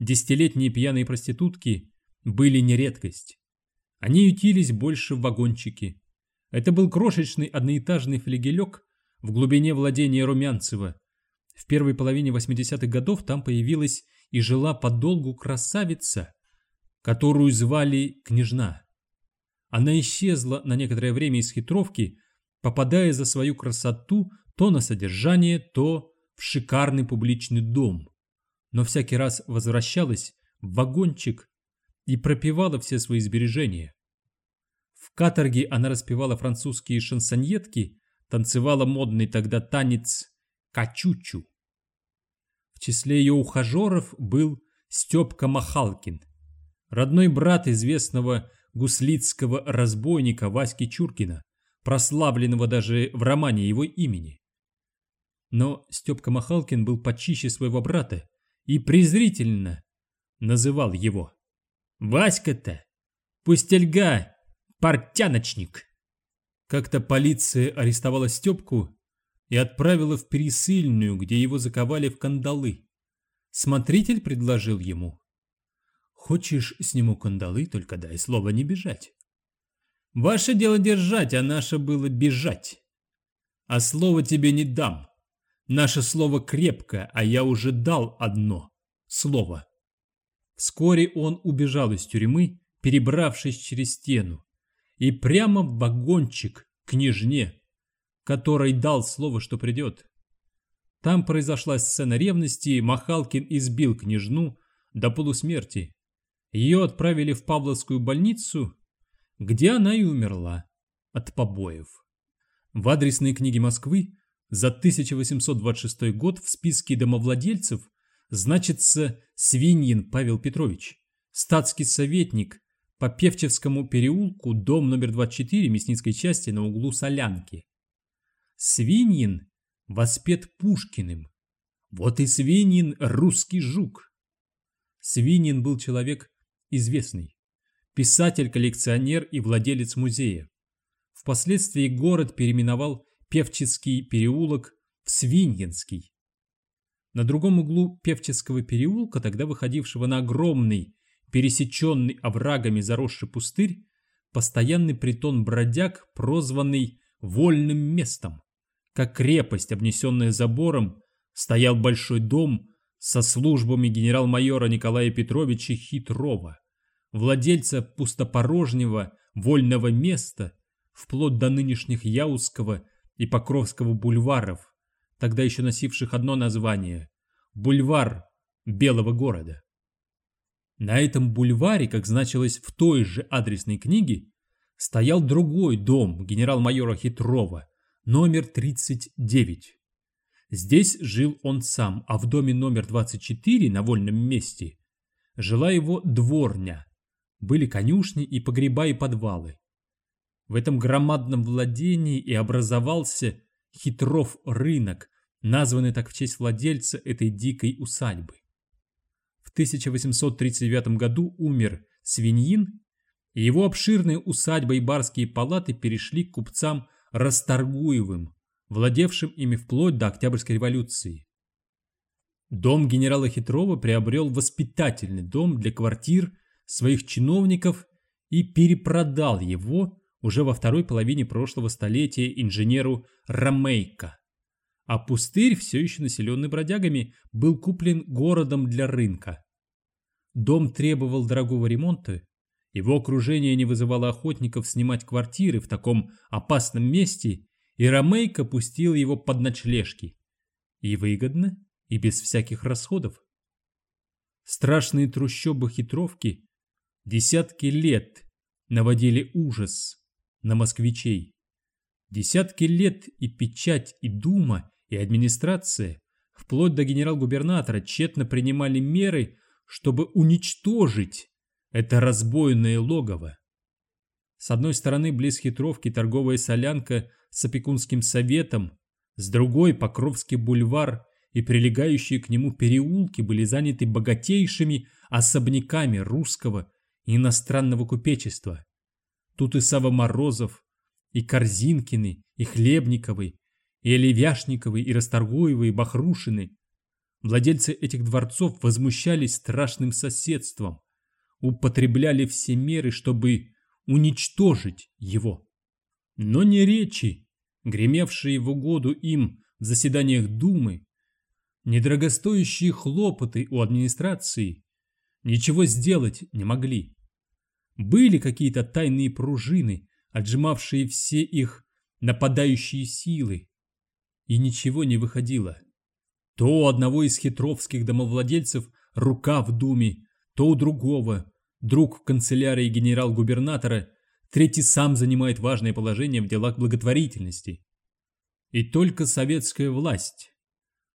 Десятилетние пьяные проститутки были не редкость. Они ютились больше в вагончике. Это был крошечный одноэтажный флигелек в глубине владения Румянцева. В первой половине 80-х годов там появилась и жила подолгу красавица, которую звали Княжна. Она исчезла на некоторое время из хитровки, попадая за свою красоту то на содержание, то в шикарный публичный дом. Но всякий раз возвращалась в вагончик и пропивала все свои сбережения. В каторге она распевала французские шансоньетки, танцевала модный тогда танец качучу. В числе ее ухажеров был Степка Махалкин, родной брат известного гуслицкого разбойника Васьки Чуркина, прославленного даже в романе его имени. Но Степка Махалкин был почище своего брата и презрительно называл его. «Васька-то! Пустельга! Портяночник!» Как-то полиция арестовала Степку и отправила в пересыльную, где его заковали в кандалы. Смотритель предложил ему. «Хочешь, сниму кандалы, только дай слово не бежать». «Ваше дело держать, а наше было бежать. А слово тебе не дам. Наше слово крепко, а я уже дал одно слово. Вскоре он убежал из тюрьмы, перебравшись через стену, и прямо в вагончик к княжне, которой дал слово, что придет. Там произошла сцена ревности, Махалкин избил княжну до полусмерти. Ее отправили в Павловскую больницу, где она и умерла от побоев. В адресной книге Москвы за 1826 год в списке домовладельцев значится Свиньин Павел Петрович, статский советник по Певчевскому переулку, дом номер 24 Мясницкой части на углу Солянки. Свиньин воспет Пушкиным. Вот и Свиньин русский жук. Свиньин был человек известный, писатель-коллекционер и владелец музея. Впоследствии город переименовал Певческий переулок в Свиньинский. На другом углу Певческого переулка, тогда выходившего на огромный, пересеченный оврагами заросший пустырь, постоянный притон бродяг, прозванный «вольным местом». Как крепость, обнесенная забором, стоял большой дом со службами генерал-майора Николая Петровича Хитрова, владельца пустопорожнего вольного места, вплоть до нынешних Яузского и Покровского бульваров, тогда еще носивших одно название – бульвар Белого города. На этом бульваре, как значилось в той же адресной книге, стоял другой дом генерал-майора Хитрова, номер 39. Здесь жил он сам, а в доме номер 24 на вольном месте жила его дворня. Были конюшни и погреба и подвалы. В этом громадном владении и образовался Хитров рынок, названный так в честь владельца этой дикой усадьбы. В 1839 году умер Свиньин, и его обширные усадьба и барские палаты перешли к купцам Расторгуевым, владевшим ими вплоть до Октябрьской революции. Дом генерала Хитрова приобрел воспитательный дом для квартир своих чиновников и перепродал его уже во второй половине прошлого столетия инженеру Ромейко. А пустырь, все еще населенный бродягами, был куплен городом для рынка. Дом требовал дорогого ремонта, его окружение не вызывало охотников снимать квартиры в таком опасном месте, и Ромейко пустил его под ночлежки. И выгодно, и без всяких расходов. Страшные трущобы хитровки десятки лет наводили ужас на москвичей. Десятки лет и печать, и дума, и администрация, вплоть до генерал-губернатора, тщетно принимали меры, чтобы уничтожить это разбойное логово. С одной стороны, близ хитровки торговая солянка с опекунским советом, с другой Покровский бульвар и прилегающие к нему переулки были заняты богатейшими особняками русского и иностранного купечества. Тут и Сава Морозов, и Корзинкины, и Хлебниковы, и Оливяшниковы, и Расторгуевы, и Бахрушины. Владельцы этих дворцов возмущались страшным соседством, употребляли все меры, чтобы уничтожить его. Но не речи, гремевшие в угоду им в заседаниях Думы, недорогостоящие хлопоты у администрации ничего сделать не могли. Были какие-то тайные пружины, отжимавшие все их нападающие силы, и ничего не выходило. То у одного из хитровских домовладельцев рука в думе, то у другого, друг в канцелярии генерал-губернатора, третий сам занимает важное положение в делах благотворительности. И только советская власть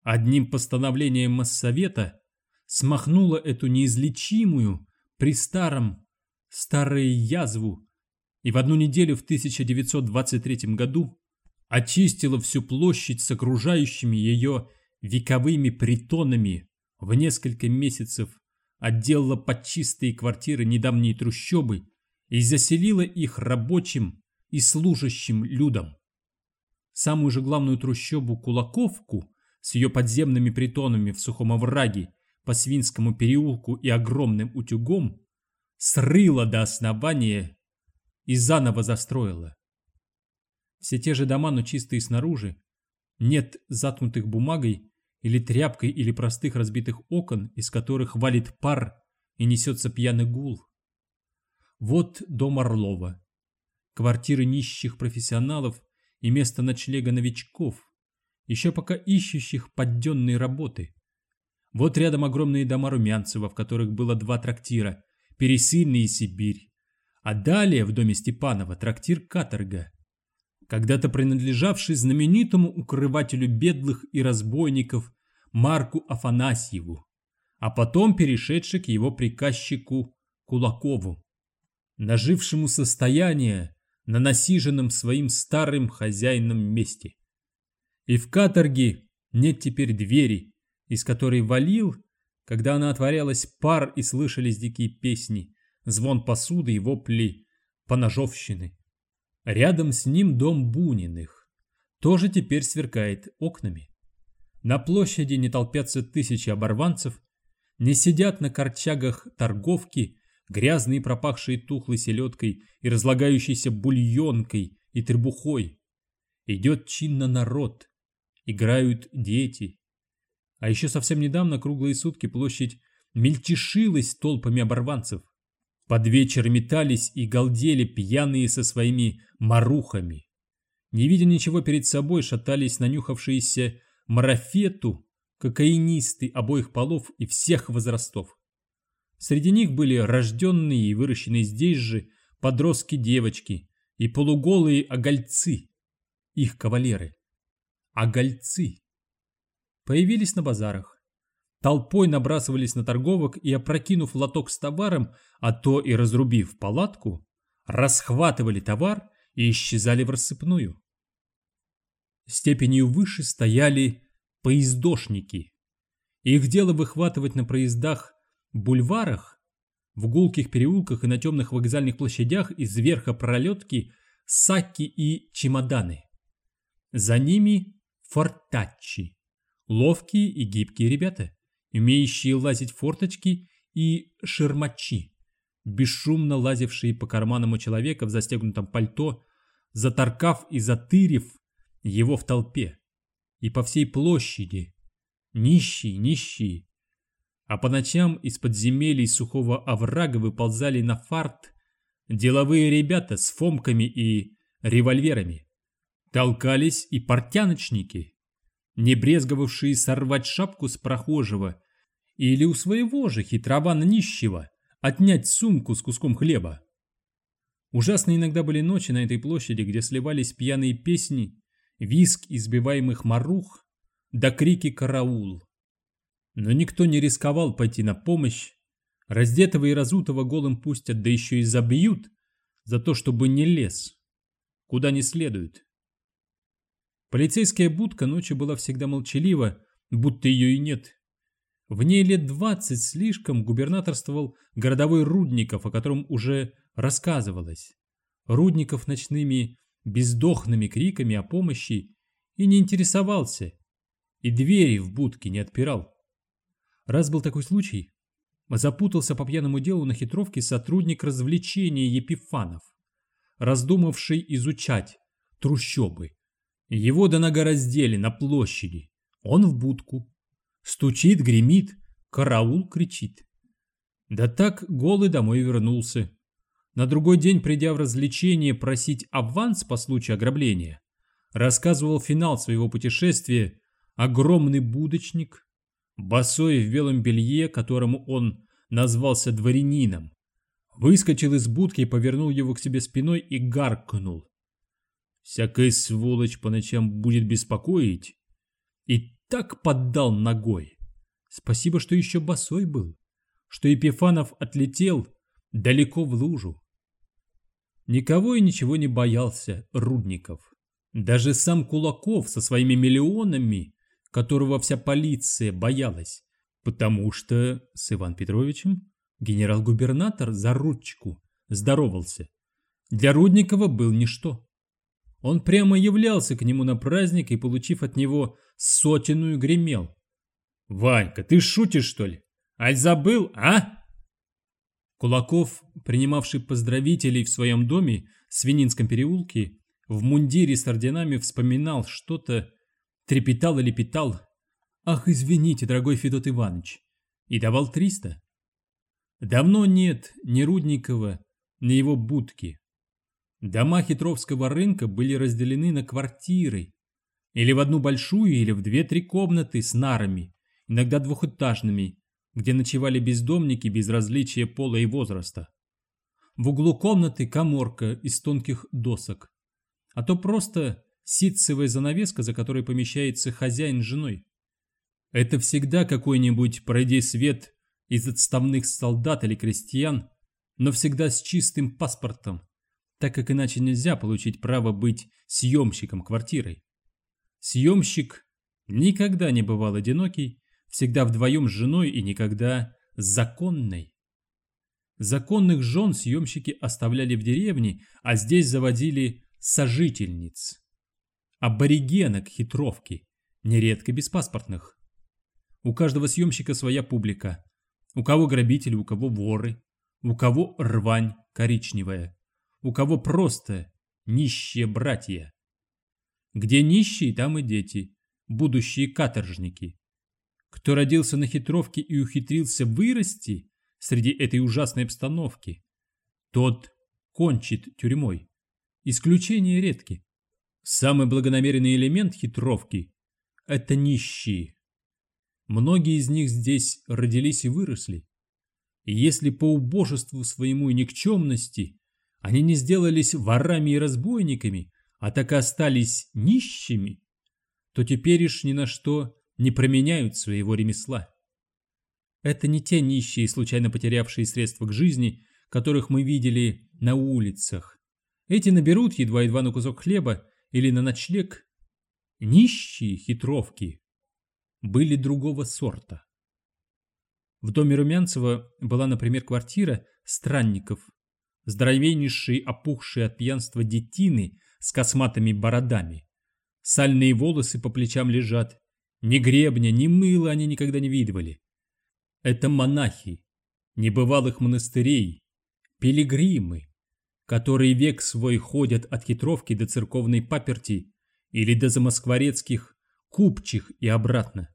одним постановлением Моссовета смахнула эту неизлечимую при старом старую язву и в одну неделю в 1923 году очистила всю площадь с окружающими ее вековыми притонами в несколько месяцев отделала под чистые квартиры недавние трущобы и заселила их рабочим и служащим людям. Самую же главную трущобу Кулаковку с ее подземными притонами в сухом овраге по Свинскому переулку и огромным утюгом срыла до основания и заново застроила. Все те же дома, но чистые снаружи, нет заткнутых бумагой или тряпкой или простых разбитых окон, из которых валит пар и несется пьяный гул. Вот дом Орлова. Квартиры нищих профессионалов и место ночлега новичков, еще пока ищущих подденные работы. Вот рядом огромные дома Румянцева, в которых было два трактира, Пересыльный и Сибирь. А далее в доме Степанова трактир Каторга, когда-то принадлежавший знаменитому укрывателю бедлых и разбойников Марку Афанасьеву, а потом перешедший к его приказчику Кулакову, нажившему состояние на насиженном своим старым хозяином месте. И в каторге нет теперь двери, из которой валил, когда она отворялась пар и слышались дикие песни, звон посуды и вопли поножовщины. Рядом с ним дом Буниных, тоже теперь сверкает окнами. На площади не толпятся тысячи оборванцев, не сидят на корчагах торговки, грязные пропахшие тухлой селедкой и разлагающейся бульонкой и требухой. Идет чинно народ, играют дети. А еще совсем недавно круглые сутки площадь мельтешилась толпами оборванцев. Под вечер метались и галдели пьяные со своими марухами. Не видя ничего перед собой, шатались нанюхавшиеся марафету, кокаинисты обоих полов и всех возрастов. Среди них были рожденные и выращенные здесь же подростки-девочки и полуголые огольцы, их кавалеры. Огольцы. Появились на базарах. Толпой набрасывались на торговок и, опрокинув лоток с товаром, а то и разрубив палатку, расхватывали товар и исчезали в рассыпную. Степенью выше стояли поездошники. Их дело выхватывать на проездах бульварах, в гулких переулках и на темных вокзальных площадях из верха пролетки саки и чемоданы. За ними фортачи, ловкие и гибкие ребята, умеющие лазить форточки и шермачи, бесшумно лазившие по карманам у человека в застегнутом пальто, заторкав и затырив его в толпе. И по всей площади. Нищие, нищие, а по ночам из подземелий сухого оврага выползали на фарт деловые ребята с фомками и револьверами. Толкались и портяночники, не брезговавшие сорвать шапку с прохожего или у своего же хитрована нищего отнять сумку с куском хлеба. Ужасно иногда были ночи на этой площади, где сливались пьяные песни, виск избиваемых марух, да крики «караул». Но никто не рисковал пойти на помощь. Раздетого и разутого голым пустят, да еще и забьют за то, чтобы не лез. Куда не следует. Полицейская будка ночью была всегда молчалива, будто ее и нет. В ней лет двадцать слишком губернаторствовал городовой Рудников, о котором уже рассказывалось. Рудников ночными бездохными криками о помощи и не интересовался, и двери в будке не отпирал. Раз был такой случай, запутался по пьяному делу на хитровке сотрудник развлечения Епифанов, раздумавший изучать трущобы. Его до нога раздели на площади, он в будку. Стучит, гремит, караул кричит. Да так голый домой вернулся. На другой день, придя в развлечение просить аванс по случаю ограбления, рассказывал финал своего путешествия огромный будочник, босой в белом белье, которому он назвался дворянином, выскочил из будки и повернул его к себе спиной и гаркнул. «Всякая сволочь по ночам будет беспокоить!» И так поддал ногой. Спасибо, что еще босой был, что Епифанов отлетел далеко в лужу. Никого и ничего не боялся Рудников. Даже сам Кулаков со своими миллионами, которого вся полиция боялась, потому что с Иван Петровичем генерал-губернатор за ручку здоровался. Для Рудникова был ничто. Он прямо являлся к нему на праздник и, получив от него сотенную, гремел. «Ванька, ты шутишь, что ли? Ай забыл, а?» Кулаков, принимавший поздравителей в своем доме в Свининском переулке, в мундире с орденами вспоминал что-то, трепетал или питал. «Ах, извините, дорогой Федот Иванович!» И давал триста. Давно нет ни Рудникова, ни его будки. Дома Хитровского рынка были разделены на квартиры, или в одну большую, или в две-три комнаты с нарами, иногда двухэтажными, где ночевали бездомники без различия пола и возраста. В углу комнаты коморка из тонких досок, а то просто ситцевая занавеска, за которой помещается хозяин с женой. Это всегда какой-нибудь «пройди свет» из отставных солдат или крестьян, но всегда с чистым паспортом, так как иначе нельзя получить право быть съемщиком квартирой. Съемщик никогда не бывал одинокий, всегда вдвоем с женой и никогда законной. Законных жен съемщики оставляли в деревне, а здесь заводили сожительниц. Аборигенок хитровки, нередко беспаспортных. У каждого съемщика своя публика. У кого грабители, у кого воры, у кого рвань коричневая, у кого просто нищие братья. Где нищие, там и дети, будущие каторжники. Кто родился на хитровке и ухитрился вырасти среди этой ужасной обстановки, тот кончит тюрьмой. Исключения редки. Самый благонамеренный элемент хитровки – это нищие. Многие из них здесь родились и выросли. И если по убожеству своему и никчемности они не сделались ворами и разбойниками, а так и остались нищими, то теперь уж ни на что не променяют своего ремесла. Это не те нищие, случайно потерявшие средства к жизни, которых мы видели на улицах. Эти наберут едва-едва на кусок хлеба или на ночлег. Нищие хитровки были другого сорта. В доме Румянцева была, например, квартира странников, здоровеннейшие опухшие от пьянства детины с косматыми бородами. Сальные волосы по плечам лежат. Ни гребня, ни мыла они никогда не видывали. Это монахи, небывалых монастырей, пилигримы, которые век свой ходят от хитровки до церковной паперти или до замоскворецких купчих и обратно.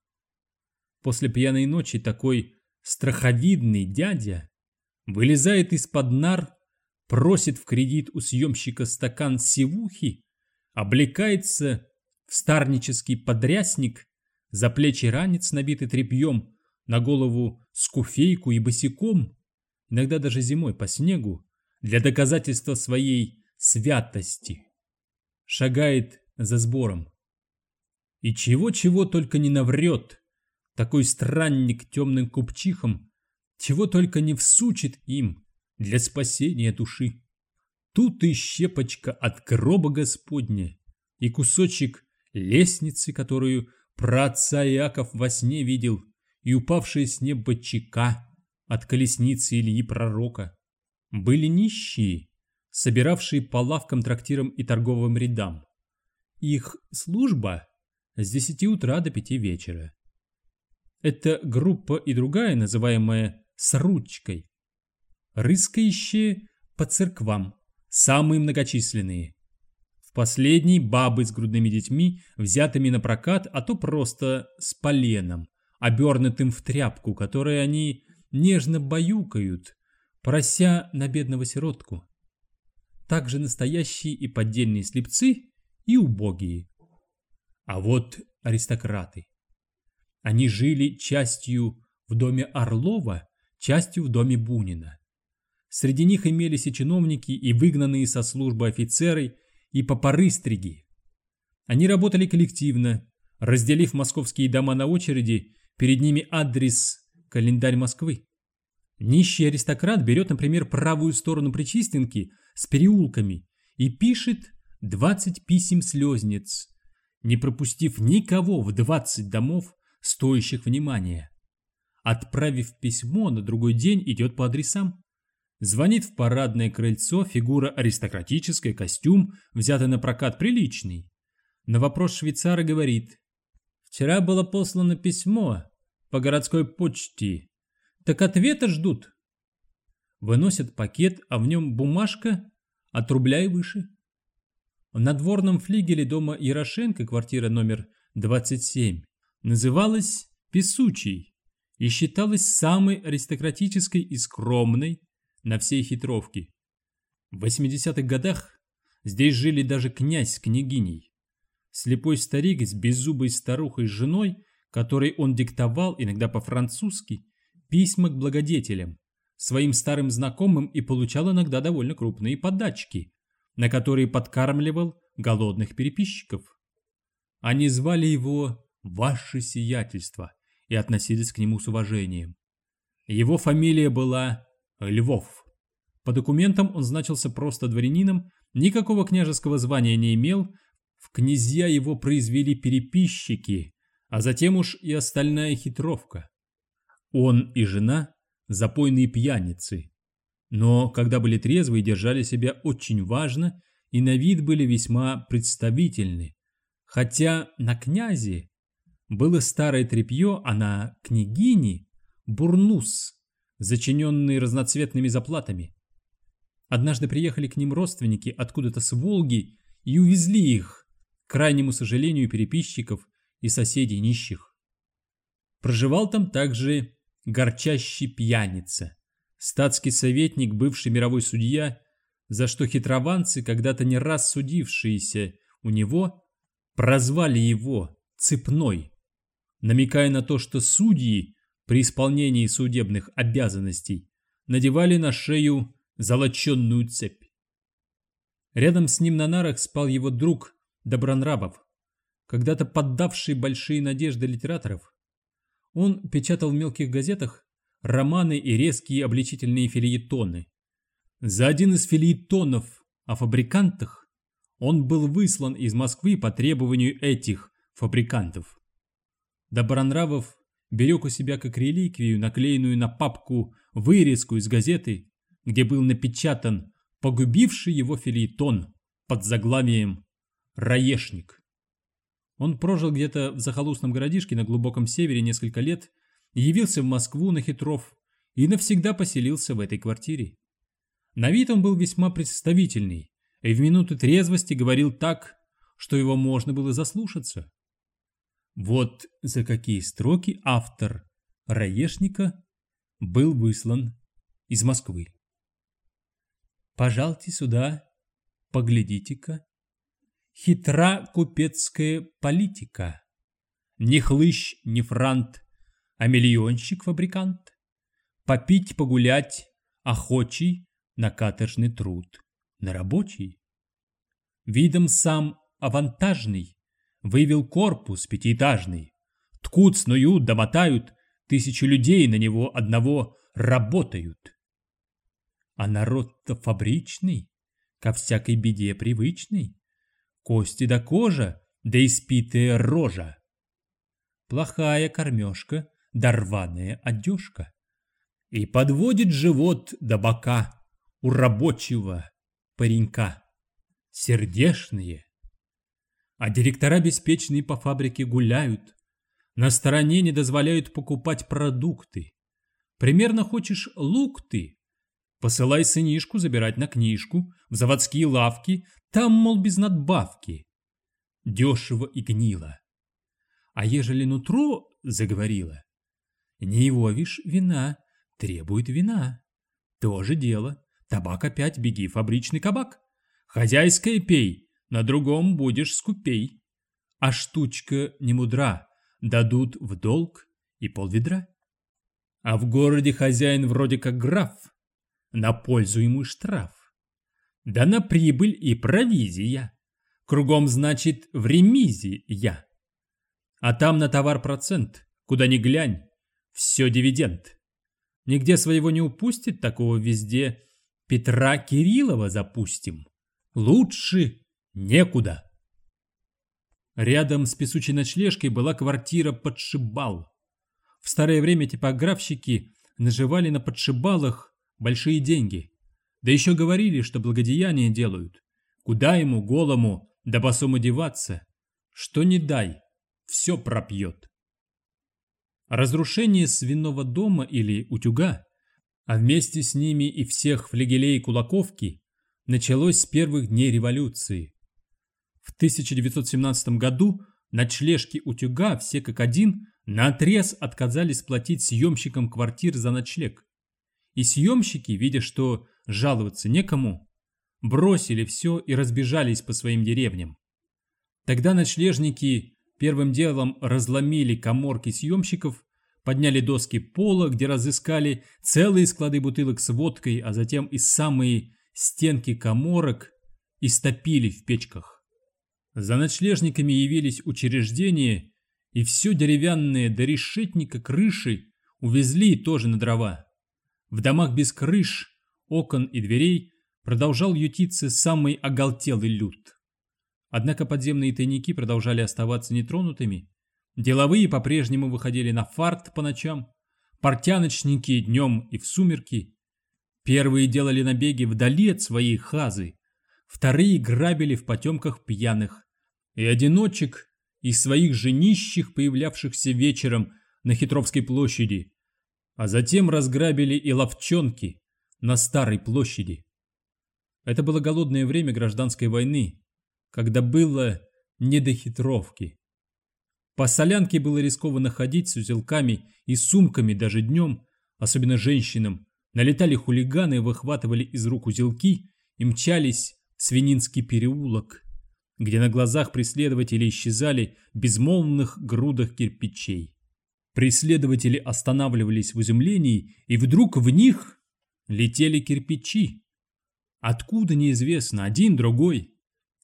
После пьяной ночи такой страховидный дядя вылезает из-под нар просит в кредит у съемщика стакан сивухи, облекается в старнический подрясник, за плечи ранец, набитый тряпьем, на голову скуфейку и босиком, иногда даже зимой по снегу, для доказательства своей святости. Шагает за сбором. И чего-чего только не наврет, такой странник темным купчихам, чего только не всучит им, для спасения души. Тут и щепочка от гроба Господня, и кусочек лестницы, которую Праотца Иаков во сне видел и упавшие с неба чека от колесницы Ильи Пророка. Были нищие, собиравшие по лавкам, трактирам и торговым рядам. Их служба с 10 утра до 5 вечера. Эта группа и другая, называемая «с ручкой», рыскающие по церквам, самые многочисленные. В последней бабы с грудными детьми, взятыми на прокат, а то просто с поленом, обернутым в тряпку, которой они нежно баюкают, прося на бедного сиротку. Также настоящие и поддельные слепцы и убогие. А вот аристократы. Они жили частью в доме Орлова, частью в доме Бунина. Среди них имелись и чиновники, и выгнанные со службы офицеры, и попорыстриги. Они работали коллективно, разделив московские дома на очереди, перед ними адрес «Календарь Москвы». Нищий аристократ берет, например, правую сторону Причистенки с переулками и пишет 20 писем слезниц, не пропустив никого в 20 домов, стоящих внимания. Отправив письмо, на другой день идет по адресам. Звонит в парадное крыльцо, фигура аристократическая, костюм, взятый на прокат приличный. На вопрос швейцара говорит. «Вчера было послано письмо по городской почте. Так ответа ждут». Выносят пакет, а в нем бумажка от рубля и выше. В надворном флигеле дома Ярошенко, квартира номер 27, называлась «Песучий» и считалась самой аристократической и скромной на всей хитровке. В 80-х годах здесь жили даже князь с княгиней. Слепой старик с беззубой старухой с женой, которой он диктовал иногда по-французски письма к благодетелям, своим старым знакомым и получал иногда довольно крупные подачки, на которые подкармливал голодных переписчиков. Они звали его «Ваше сиятельство» и относились к нему с уважением. Его фамилия была Львов. По документам он значился просто дворянином, никакого княжеского звания не имел, в князья его произвели переписчики, а затем уж и остальная хитровка. Он и жена – запойные пьяницы, но когда были трезвы и держали себя очень важно и на вид были весьма представительны, хотя на князе было старое тряпье, а на княгине – бурнус – зачиненные разноцветными заплатами. Однажды приехали к ним родственники откуда-то с Волги и увезли их, к крайнему сожалению переписчиков и соседей нищих. Проживал там также горчащий пьяница, статский советник, бывший мировой судья, за что хитрованцы, когда-то не раз судившиеся у него, прозвали его «цепной», намекая на то, что судьи при исполнении судебных обязанностей надевали на шею золоченную цепь. Рядом с ним на нарах спал его друг Добронравов, когда-то поддавший большие надежды литераторов. Он печатал в мелких газетах романы и резкие обличительные филиетоны. За один из филиетонов о фабрикантах он был выслан из Москвы по требованию этих фабрикантов. Добронравов берег у себя как реликвию, наклеенную на папку вырезку из газеты, где был напечатан погубивший его филеетон под заглавием «Раешник». Он прожил где-то в захолустном городишке на глубоком севере несколько лет, явился в Москву на хитров и навсегда поселился в этой квартире. На вид он был весьма представительный и в минуты трезвости говорил так, что его можно было заслушаться. Вот за какие строки автор Раешника был выслан из Москвы. Пожалуйте сюда, поглядите-ка. Хитра купецкая политика. Не хлыщ, не франт, а миллионщик-фабрикант. Попить, погулять, охочий на каторжный труд, на рабочий. Видом сам авантажный, Вывел корпус пятиэтажный. Ткут, снуют, домотают, тысячи людей на него одного работают. А народ-то фабричный, ко всякой беде привычный. Кости да кожа, да испитая рожа. плохая кормежка, дорваная одежка. И подводит живот до бока у рабочего паренька. Сердешные. А директора беспечные по фабрике гуляют, на стороне не дозволяют покупать продукты. Примерно хочешь лук ты? Посылай сынишку забирать на книжку, в заводские лавки, там, мол, без надбавки. Дешево и гнило. А ежели нутро заговорило, не его, вишь, вина, требует вина. То же дело. Табак опять беги, фабричный кабак. Хозяйское пей, на другом будешь скупей. А штучка не мудра, дадут в долг и полведра. А в городе хозяин вроде как граф, на пользу ему штраф. Да на прибыль и провизия. Кругом, значит, в ремизе я. А там на товар процент, куда ни глянь, все дивиденд. Нигде своего не упустит, такого везде Петра Кириллова запустим. Лучше некуда. Рядом с песучей ночлежкой была квартира подшибал. В старое время типографщики наживали на подшибалах большие деньги. Да еще говорили, что благодеяния делают. Куда ему, голому, да босому деваться? Что не дай, все пропьет. Разрушение свиного дома или утюга, а вместе с ними и всех флегелей Кулаковки, началось с первых дней революции. В 1917 году ночлежки утюга все как один наотрез отказались платить съемщикам квартир за ночлег. И съемщики, видя, что жаловаться некому, бросили все и разбежались по своим деревням. Тогда ночлежники первым делом разломили коморки съемщиков, подняли доски пола, где разыскали целые склады бутылок с водкой, а затем и самые стенки коморок истопили в печках. За ночлежниками явились учреждения, и все деревянное до решетника крыши увезли тоже на дрова. В домах без крыш, окон и дверей продолжал ютиться самый оголтелый люд. Однако подземные тайники продолжали оставаться нетронутыми. Деловые по-прежнему выходили на фарт по ночам, портяночники днем и в сумерки. Первые делали набеги вдали от своей хазы, вторые грабили в потемках пьяных. И одиночек из своих женищих, появлявшихся вечером на Хитровской площади, а затем разграбили и ловчонки на Старой площади. Это было голодное время гражданской войны, когда было не до хитровки. По солянке было рискованно ходить с узелками и сумками даже днем, особенно женщинам. Налетали хулиганы, выхватывали из рук узелки и мчались Свининский переулок, где на глазах преследователей исчезали в безмолвных грудах кирпичей. Преследователи останавливались в изумлении, и вдруг в них летели кирпичи. Откуда неизвестно, один, другой.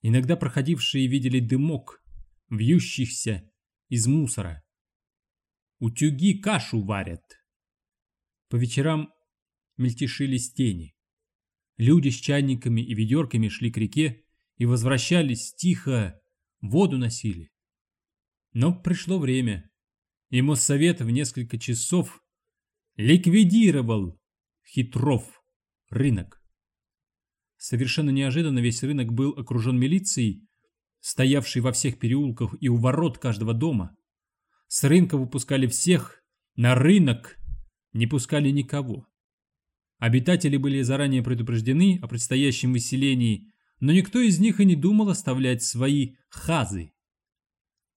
Иногда проходившие видели дымок, вьющихся из мусора. Утюги кашу варят. По вечерам мельтешились тени. Люди с чайниками и ведерками шли к реке и возвращались тихо, воду носили. Но пришло время и Моссовет в несколько часов ликвидировал хитров рынок. Совершенно неожиданно весь рынок был окружен милицией, стоявшей во всех переулках и у ворот каждого дома. С рынка выпускали всех, на рынок не пускали никого. Обитатели были заранее предупреждены о предстоящем выселении, но никто из них и не думал оставлять свои хазы.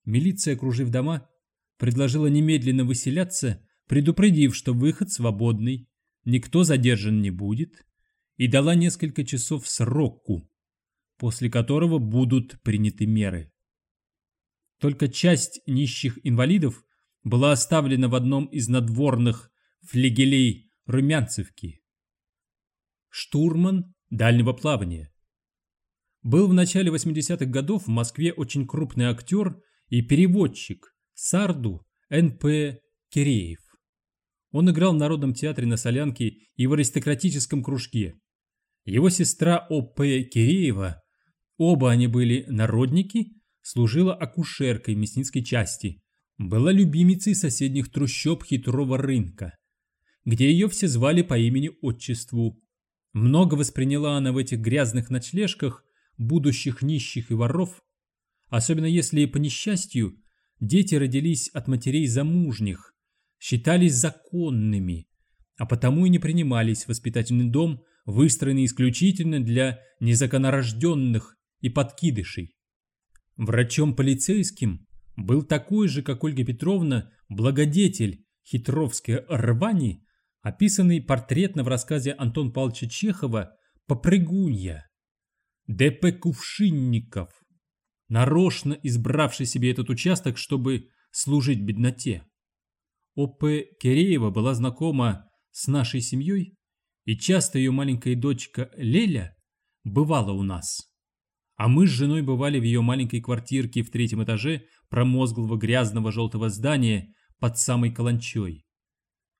Милиция, окружив дома, предложила немедленно выселяться, предупредив, что выход свободный, никто задержан не будет, и дала несколько часов сроку, после которого будут приняты меры. Только часть нищих инвалидов была оставлена в одном из надворных флигелей Румянцевки. Штурман дальнего плавания. Был в начале 80-х годов в Москве очень крупный актер и переводчик Сарду Н.П. Киреев. Он играл в Народном театре на Солянке и в аристократическом кружке. Его сестра О.П. Киреева, оба они были народники, служила акушеркой мясницкой части. была любимицей соседних трущоб хитрого рынка, где ее все звали по имени-отчеству. Много восприняла она в этих грязных ночлежках будущих нищих и воров, особенно если, по несчастью, дети родились от матерей замужних, считались законными, а потому и не принимались в воспитательный дом, выстроенный исключительно для незаконорожденных и подкидышей. Врачом полицейским был такой же, как Ольга Петровна, благодетель Хитровской рвани, описанный портретно в рассказе Антона Павловича Чехова «Попрыгунья». Д.П. Кувшинников, нарочно избравший себе этот участок, чтобы служить бедноте. О.П. Киреева была знакома с нашей семьей, и часто ее маленькая дочка Леля бывала у нас. А мы с женой бывали в ее маленькой квартирке в третьем этаже промозглого грязного желтого здания под самой каланчой.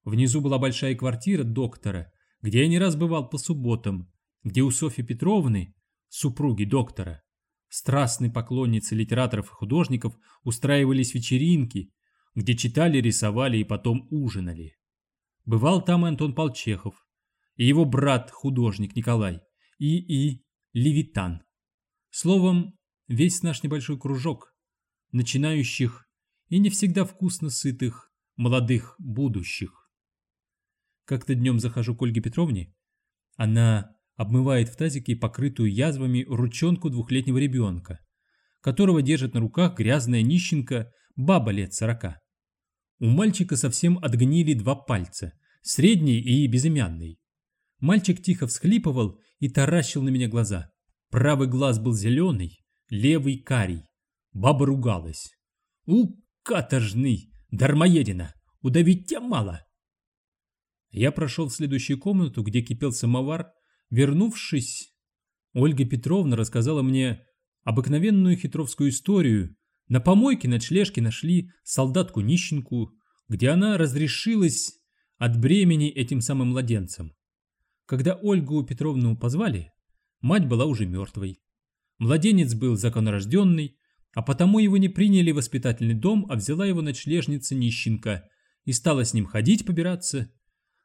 Внизу была большая квартира доктора, где я не раз бывал по субботам, где у Софьи Петровны, супруги доктора, страстной поклонницы литераторов и художников, устраивались вечеринки, где читали, рисовали и потом ужинали. Бывал там и Антон Полчехов, и его брат, художник Николай, и и Левитан. Словом, весь наш небольшой кружок начинающих и не всегда вкусно сытых молодых будущих. Как-то днем захожу к Ольге Петровне. Она обмывает в тазике покрытую язвами ручонку двухлетнего ребенка, которого держит на руках грязная нищенка, баба лет сорока. У мальчика совсем отгнили два пальца, средний и безымянный. Мальчик тихо всхлипывал и таращил на меня глаза. Правый глаз был зеленый, левый карий. Баба ругалась. «У, каторжный, дармоедина, удавить тебя мало!» Я прошел в следующую комнату, где кипел самовар. Вернувшись, Ольга Петровна рассказала мне обыкновенную хитровскую историю. На помойке ночлежки нашли солдатку-нищенку, где она разрешилась от бремени этим самым младенцем. Когда Ольгу Петровну позвали, Мать была уже мертвой. Младенец был законорожденный, а потому его не приняли в воспитательный дом, а взяла его ночлежница нищенка и стала с ним ходить побираться.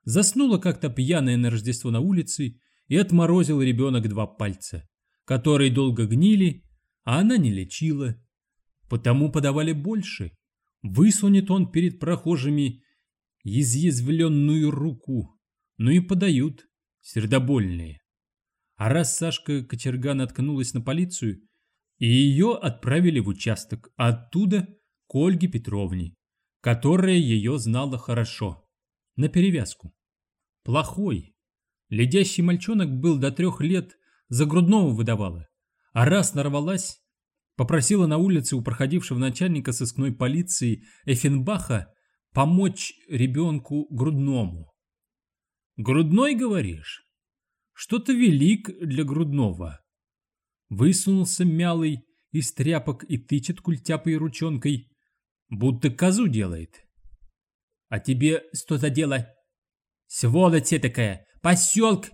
Заснула как-то пьяная на Рождество на улице и отморозил ребенок два пальца, которые долго гнили, а она не лечила. Потому подавали больше. Высунет он перед прохожими изъязвленную руку, ну и подают сердобольные. А раз Сашка Кочерга наткнулась на полицию, и ее отправили в участок, оттуда к Ольге Петровне, которая ее знала хорошо, на перевязку. Плохой, ледящий мальчонок был до трех лет, за грудного выдавала, а раз нарвалась, попросила на улице у проходившего начальника сыскной полиции Эфенбаха помочь ребенку грудному. «Грудной, говоришь?» что-то велик для грудного. Высунулся мялый из тряпок и тычет культяпой ручонкой, будто козу делает. А тебе что за дело? Сволочь такая, поселк!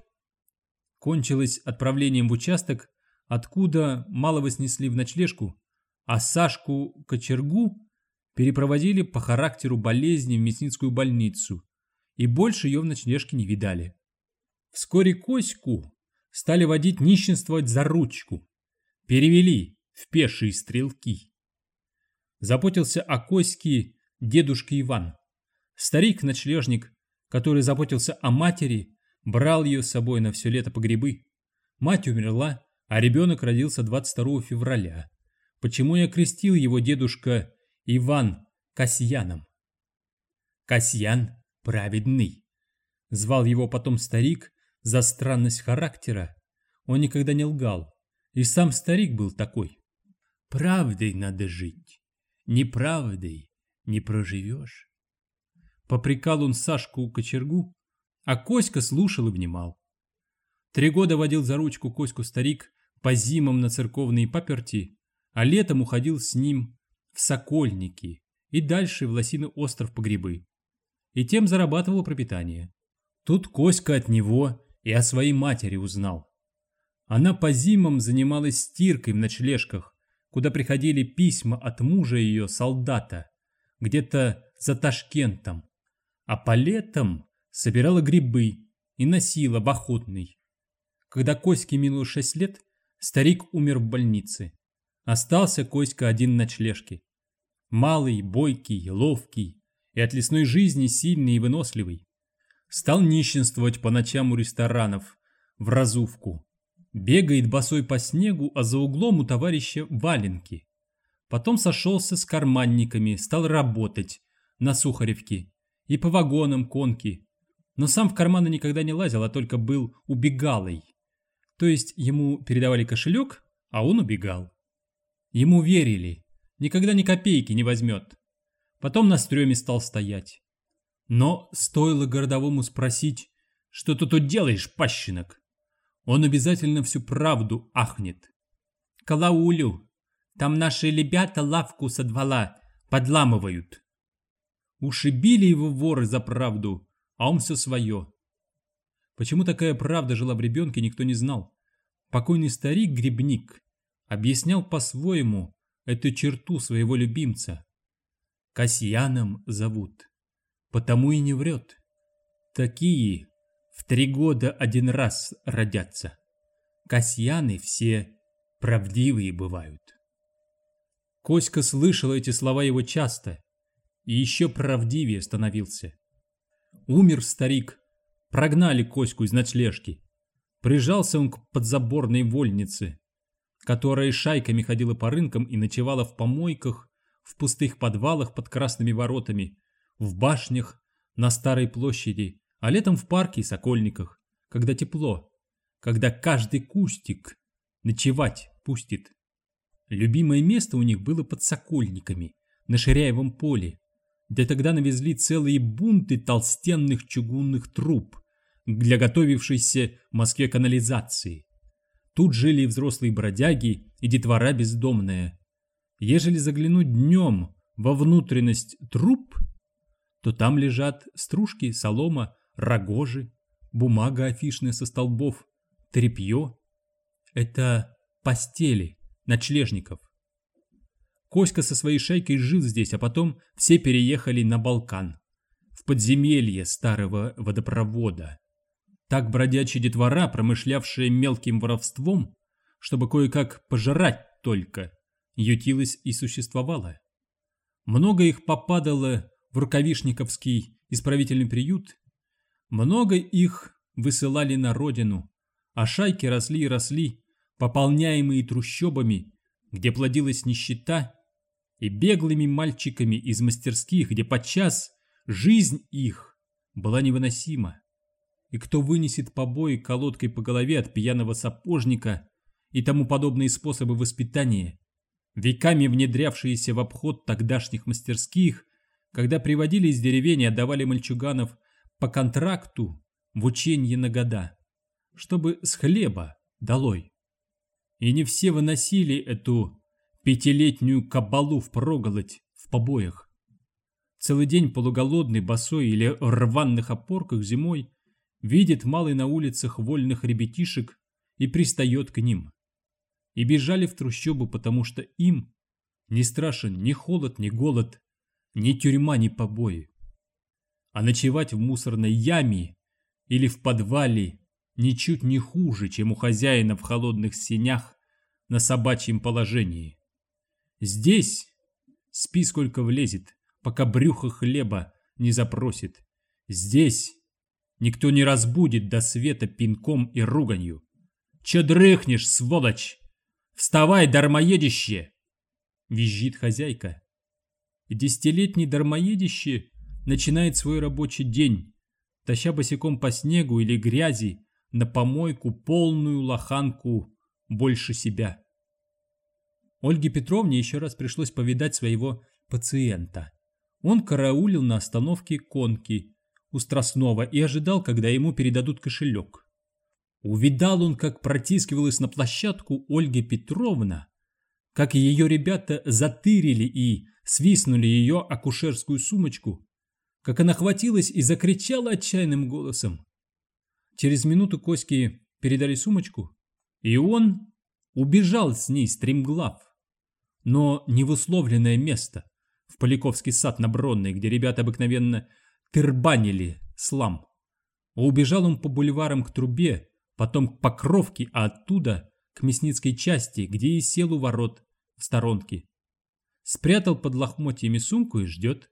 Кончилось отправлением в участок, откуда малого снесли в ночлежку, а Сашку Кочергу перепроводили по характеру болезни в Мясницкую больницу, и больше ее в ночлежке не видали. Вскоре Коську стали водить нищенствовать за ручку. Перевели в пешие стрелки. Заботился о Коське дедушка Иван. Старик-ночлежник, который заботился о матери, брал ее с собой на все лето по грибы. Мать умерла, а ребенок родился 22 февраля. Почему я крестил его дедушка Иван Касьяном? Касьян праведный. Звал его потом старик, за странность характера он никогда не лгал, и сам старик был такой. Правдой надо жить, неправдой не проживешь. Попрекал он Сашку кочергу, а Коська слушал и внимал. Три года водил за ручку Коську старик по зимам на церковные паперти, а летом уходил с ним в Сокольники и дальше в Лосиный остров по грибы. И тем зарабатывал пропитание. Тут Коська от него и о своей матери узнал. Она по зимам занималась стиркой в ночлежках, куда приходили письма от мужа ее, солдата, где-то за Ташкентом, а по летам собирала грибы и носила в охотный. Когда Коське минуло шесть лет, старик умер в больнице. Остался Коська один на ночлежке. Малый, бойкий, ловкий и от лесной жизни сильный и выносливый. Стал нищенствовать по ночам у ресторанов, в разувку. Бегает босой по снегу, а за углом у товарища валенки. Потом сошелся с карманниками, стал работать на Сухаревке и по вагонам конки. Но сам в карманы никогда не лазил, а только был убегалой. То есть ему передавали кошелек, а он убегал. Ему верили, никогда ни копейки не возьмет. Потом на стреме стал стоять. Но стоило городовому спросить, что ты тут делаешь, пащенок? Он обязательно всю правду ахнет. Калаулю, там наши ребята лавку со двора подламывают. Ушибили его воры за правду, а он все свое. Почему такая правда жила в ребенке, никто не знал. Покойный старик-грибник объяснял по-своему эту черту своего любимца. Касьяном зовут, потому и не врет. Такие в три года один раз родятся. Касьяны все правдивые бывают. Коська слышал эти слова его часто и еще правдивее становился. Умер старик, прогнали Коську из ночлежки. Прижался он к подзаборной вольнице, которая шайками ходила по рынкам и ночевала в помойках, в пустых подвалах под красными воротами, в башнях, на Старой площади, а летом в парке и сокольниках, когда тепло, когда каждый кустик ночевать пустит. Любимое место у них было под Сокольниками, на Ширяевом поле, где тогда навезли целые бунты толстенных чугунных труб для готовившейся в Москве канализации. Тут жили и взрослые бродяги, и детвора бездомная. Ежели заглянуть днем во внутренность труб, то там лежат стружки, солома, рогожи, бумага афишная со столбов, тряпье. Это постели, ночлежников. Коська со своей шайкой жил здесь, а потом все переехали на Балкан, в подземелье старого водопровода. Так бродячая детвора, промышлявшая мелким воровством, чтобы кое-как пожрать только, ютилась и существовала. Много их попадало в Рукавишниковский исправительный приют, много их высылали на родину, а шайки росли и росли, пополняемые трущобами, где плодилась нищета, и беглыми мальчиками из мастерских, где подчас жизнь их была невыносима. И кто вынесет побои колодкой по голове от пьяного сапожника и тому подобные способы воспитания, веками внедрявшиеся в обход тогдашних мастерских, когда приводили из деревень и отдавали мальчуганов по контракту в ученье на года, чтобы с хлеба долой. И не все выносили эту пятилетнюю кабалу впроголодь в побоях. Целый день полуголодный, босой или рваных опорках зимой видит малый на улицах вольных ребятишек и пристает к ним. И бежали в трущобы, потому что им не страшен ни холод, ни голод, ни тюрьма, ни побои. А ночевать в мусорной яме или в подвале ничуть не хуже, чем у хозяина в холодных сенях на собачьем положении. Здесь спи сколько влезет, пока брюхо хлеба не запросит. Здесь никто не разбудит до света пинком и руганью. Че дрыхнешь, сволочь? Вставай, дармоедище! Визжит хозяйка. И десятилетний дармоедище начинает свой рабочий день, таща босиком по снегу или грязи на помойку полную лоханку больше себя. Ольге Петровне еще раз пришлось повидать своего пациента. Он караулил на остановке конки у Страстного и ожидал, когда ему передадут кошелек. Увидал он, как протискивалась на площадку Ольга Петровна, как ее ребята затырили и свистнули ее акушерскую сумочку, как она хватилась и закричала отчаянным голосом. Через минуту Коське передали сумочку, и он убежал с ней стремглав. Но не в условленное место, в Поляковский сад на Бронной, где ребята обыкновенно тырбанили слам. Убежал он по бульварам к трубе, потом к Покровке, а оттуда к Мясницкой части, где и сел у ворот в сторонке. Спрятал под лохмотьями сумку и ждет.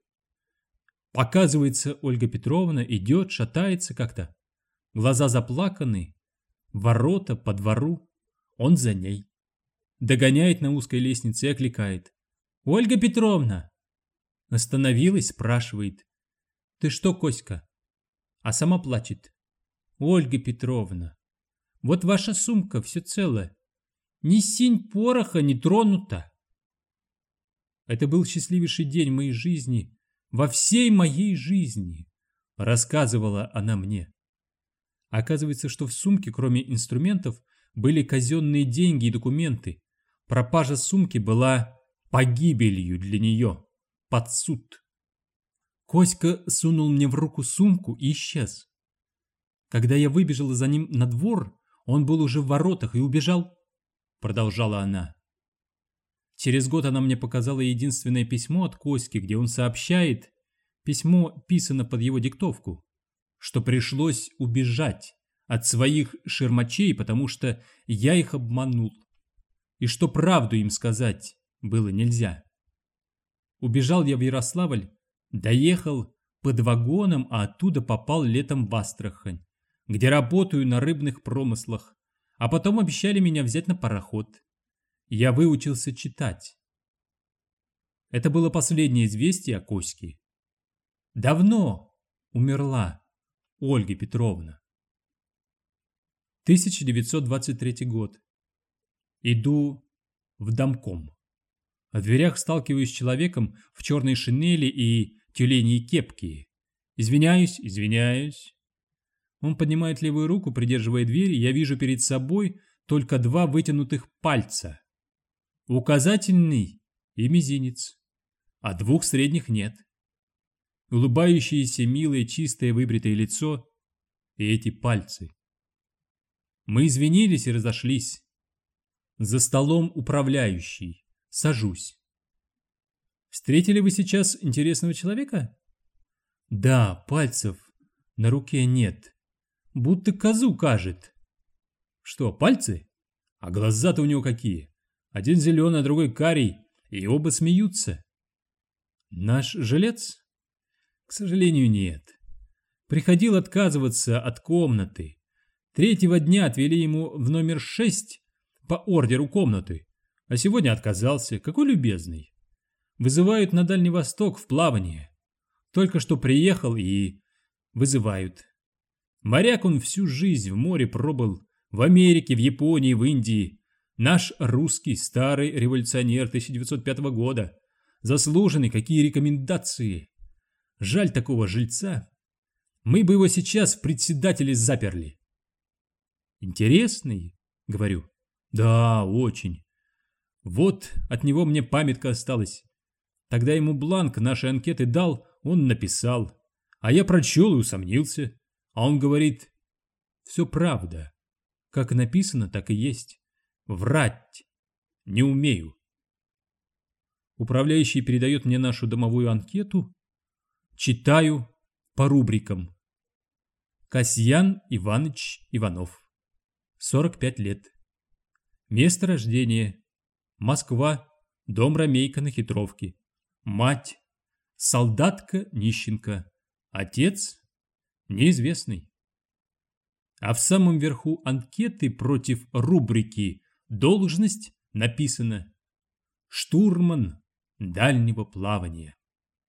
Показывается, Ольга Петровна идет, шатается как-то. Глаза заплаканы, ворота по двору, он за ней. Догоняет на узкой лестнице и окликает. «Ольга Петровна!» Остановилась, спрашивает. «Ты что, Коська?» А сама плачет. «Ольга Петровна, вот ваша сумка, все целое. Ни синь пороха не тронута». Это был счастливейший день моей жизни, во всей моей жизни, рассказывала она мне. Оказывается, что в сумке, кроме инструментов, были казенные деньги и документы. Пропажа сумки была погибелью для нее, под суд. Коська сунул мне в руку сумку и исчез. Когда я выбежала за ним на двор, он был уже в воротах и убежал, продолжала она. Через год она мне показала единственное письмо от Коськи, где он сообщает, письмо писано под его диктовку, что пришлось убежать от своих шермачей, потому что я их обманул, и что правду им сказать было нельзя. Убежал я в Ярославль, доехал под вагоном, а оттуда попал летом в Астрахань, где работаю на рыбных промыслах, а потом обещали меня взять на пароход. Я выучился читать. Это было последнее известие о Коське. Давно умерла Ольга Петровна. 1923 год. Иду в домком. В дверях сталкиваюсь с человеком в черной шинели и тюленей кепке. Извиняюсь, извиняюсь. Он поднимает левую руку, придерживая дверь, и я вижу перед собой только два вытянутых пальца. Указательный и мизинец. А двух средних нет. Улыбающееся, милое, чистое, выбритое лицо и эти пальцы. Мы извинились и разошлись. За столом управляющий. Сажусь. Встретили вы сейчас интересного человека? Да, пальцев на руке нет. Будто козу кажет. Что, пальцы? А глаза-то у него какие? Один зеленый, а другой карий, и оба смеются. Наш жилец? К сожалению, нет. Приходил отказываться от комнаты. Третьего дня отвели ему в номер шесть по ордеру комнаты. А сегодня отказался. Какой любезный. Вызывают на Дальний Восток в плавание. Только что приехал и вызывают. Моряк он всю жизнь в море пробыл. В Америке, в Японии, в Индии. Наш русский старый революционер 1905 года. Заслуженный, какие рекомендации. Жаль такого жильца. Мы бы его сейчас в председатели заперли. Интересный, говорю. Да, очень. Вот от него мне памятка осталась. Тогда ему бланк нашей анкеты дал, он написал. А я прочел и усомнился. А он говорит, все правда. Как написано, так и есть. Врать не умею. Управляющий передает мне нашу домовую анкету. Читаю по рубрикам. Касьян Иванович Иванов. 45 лет. Место рождения Москва, дом Ромейка на Хитровке. Мать, солдатка Нищенко. Отец, неизвестный. А в самом верху анкеты против рубрики «Должность» написано «Штурман дальнего плавания».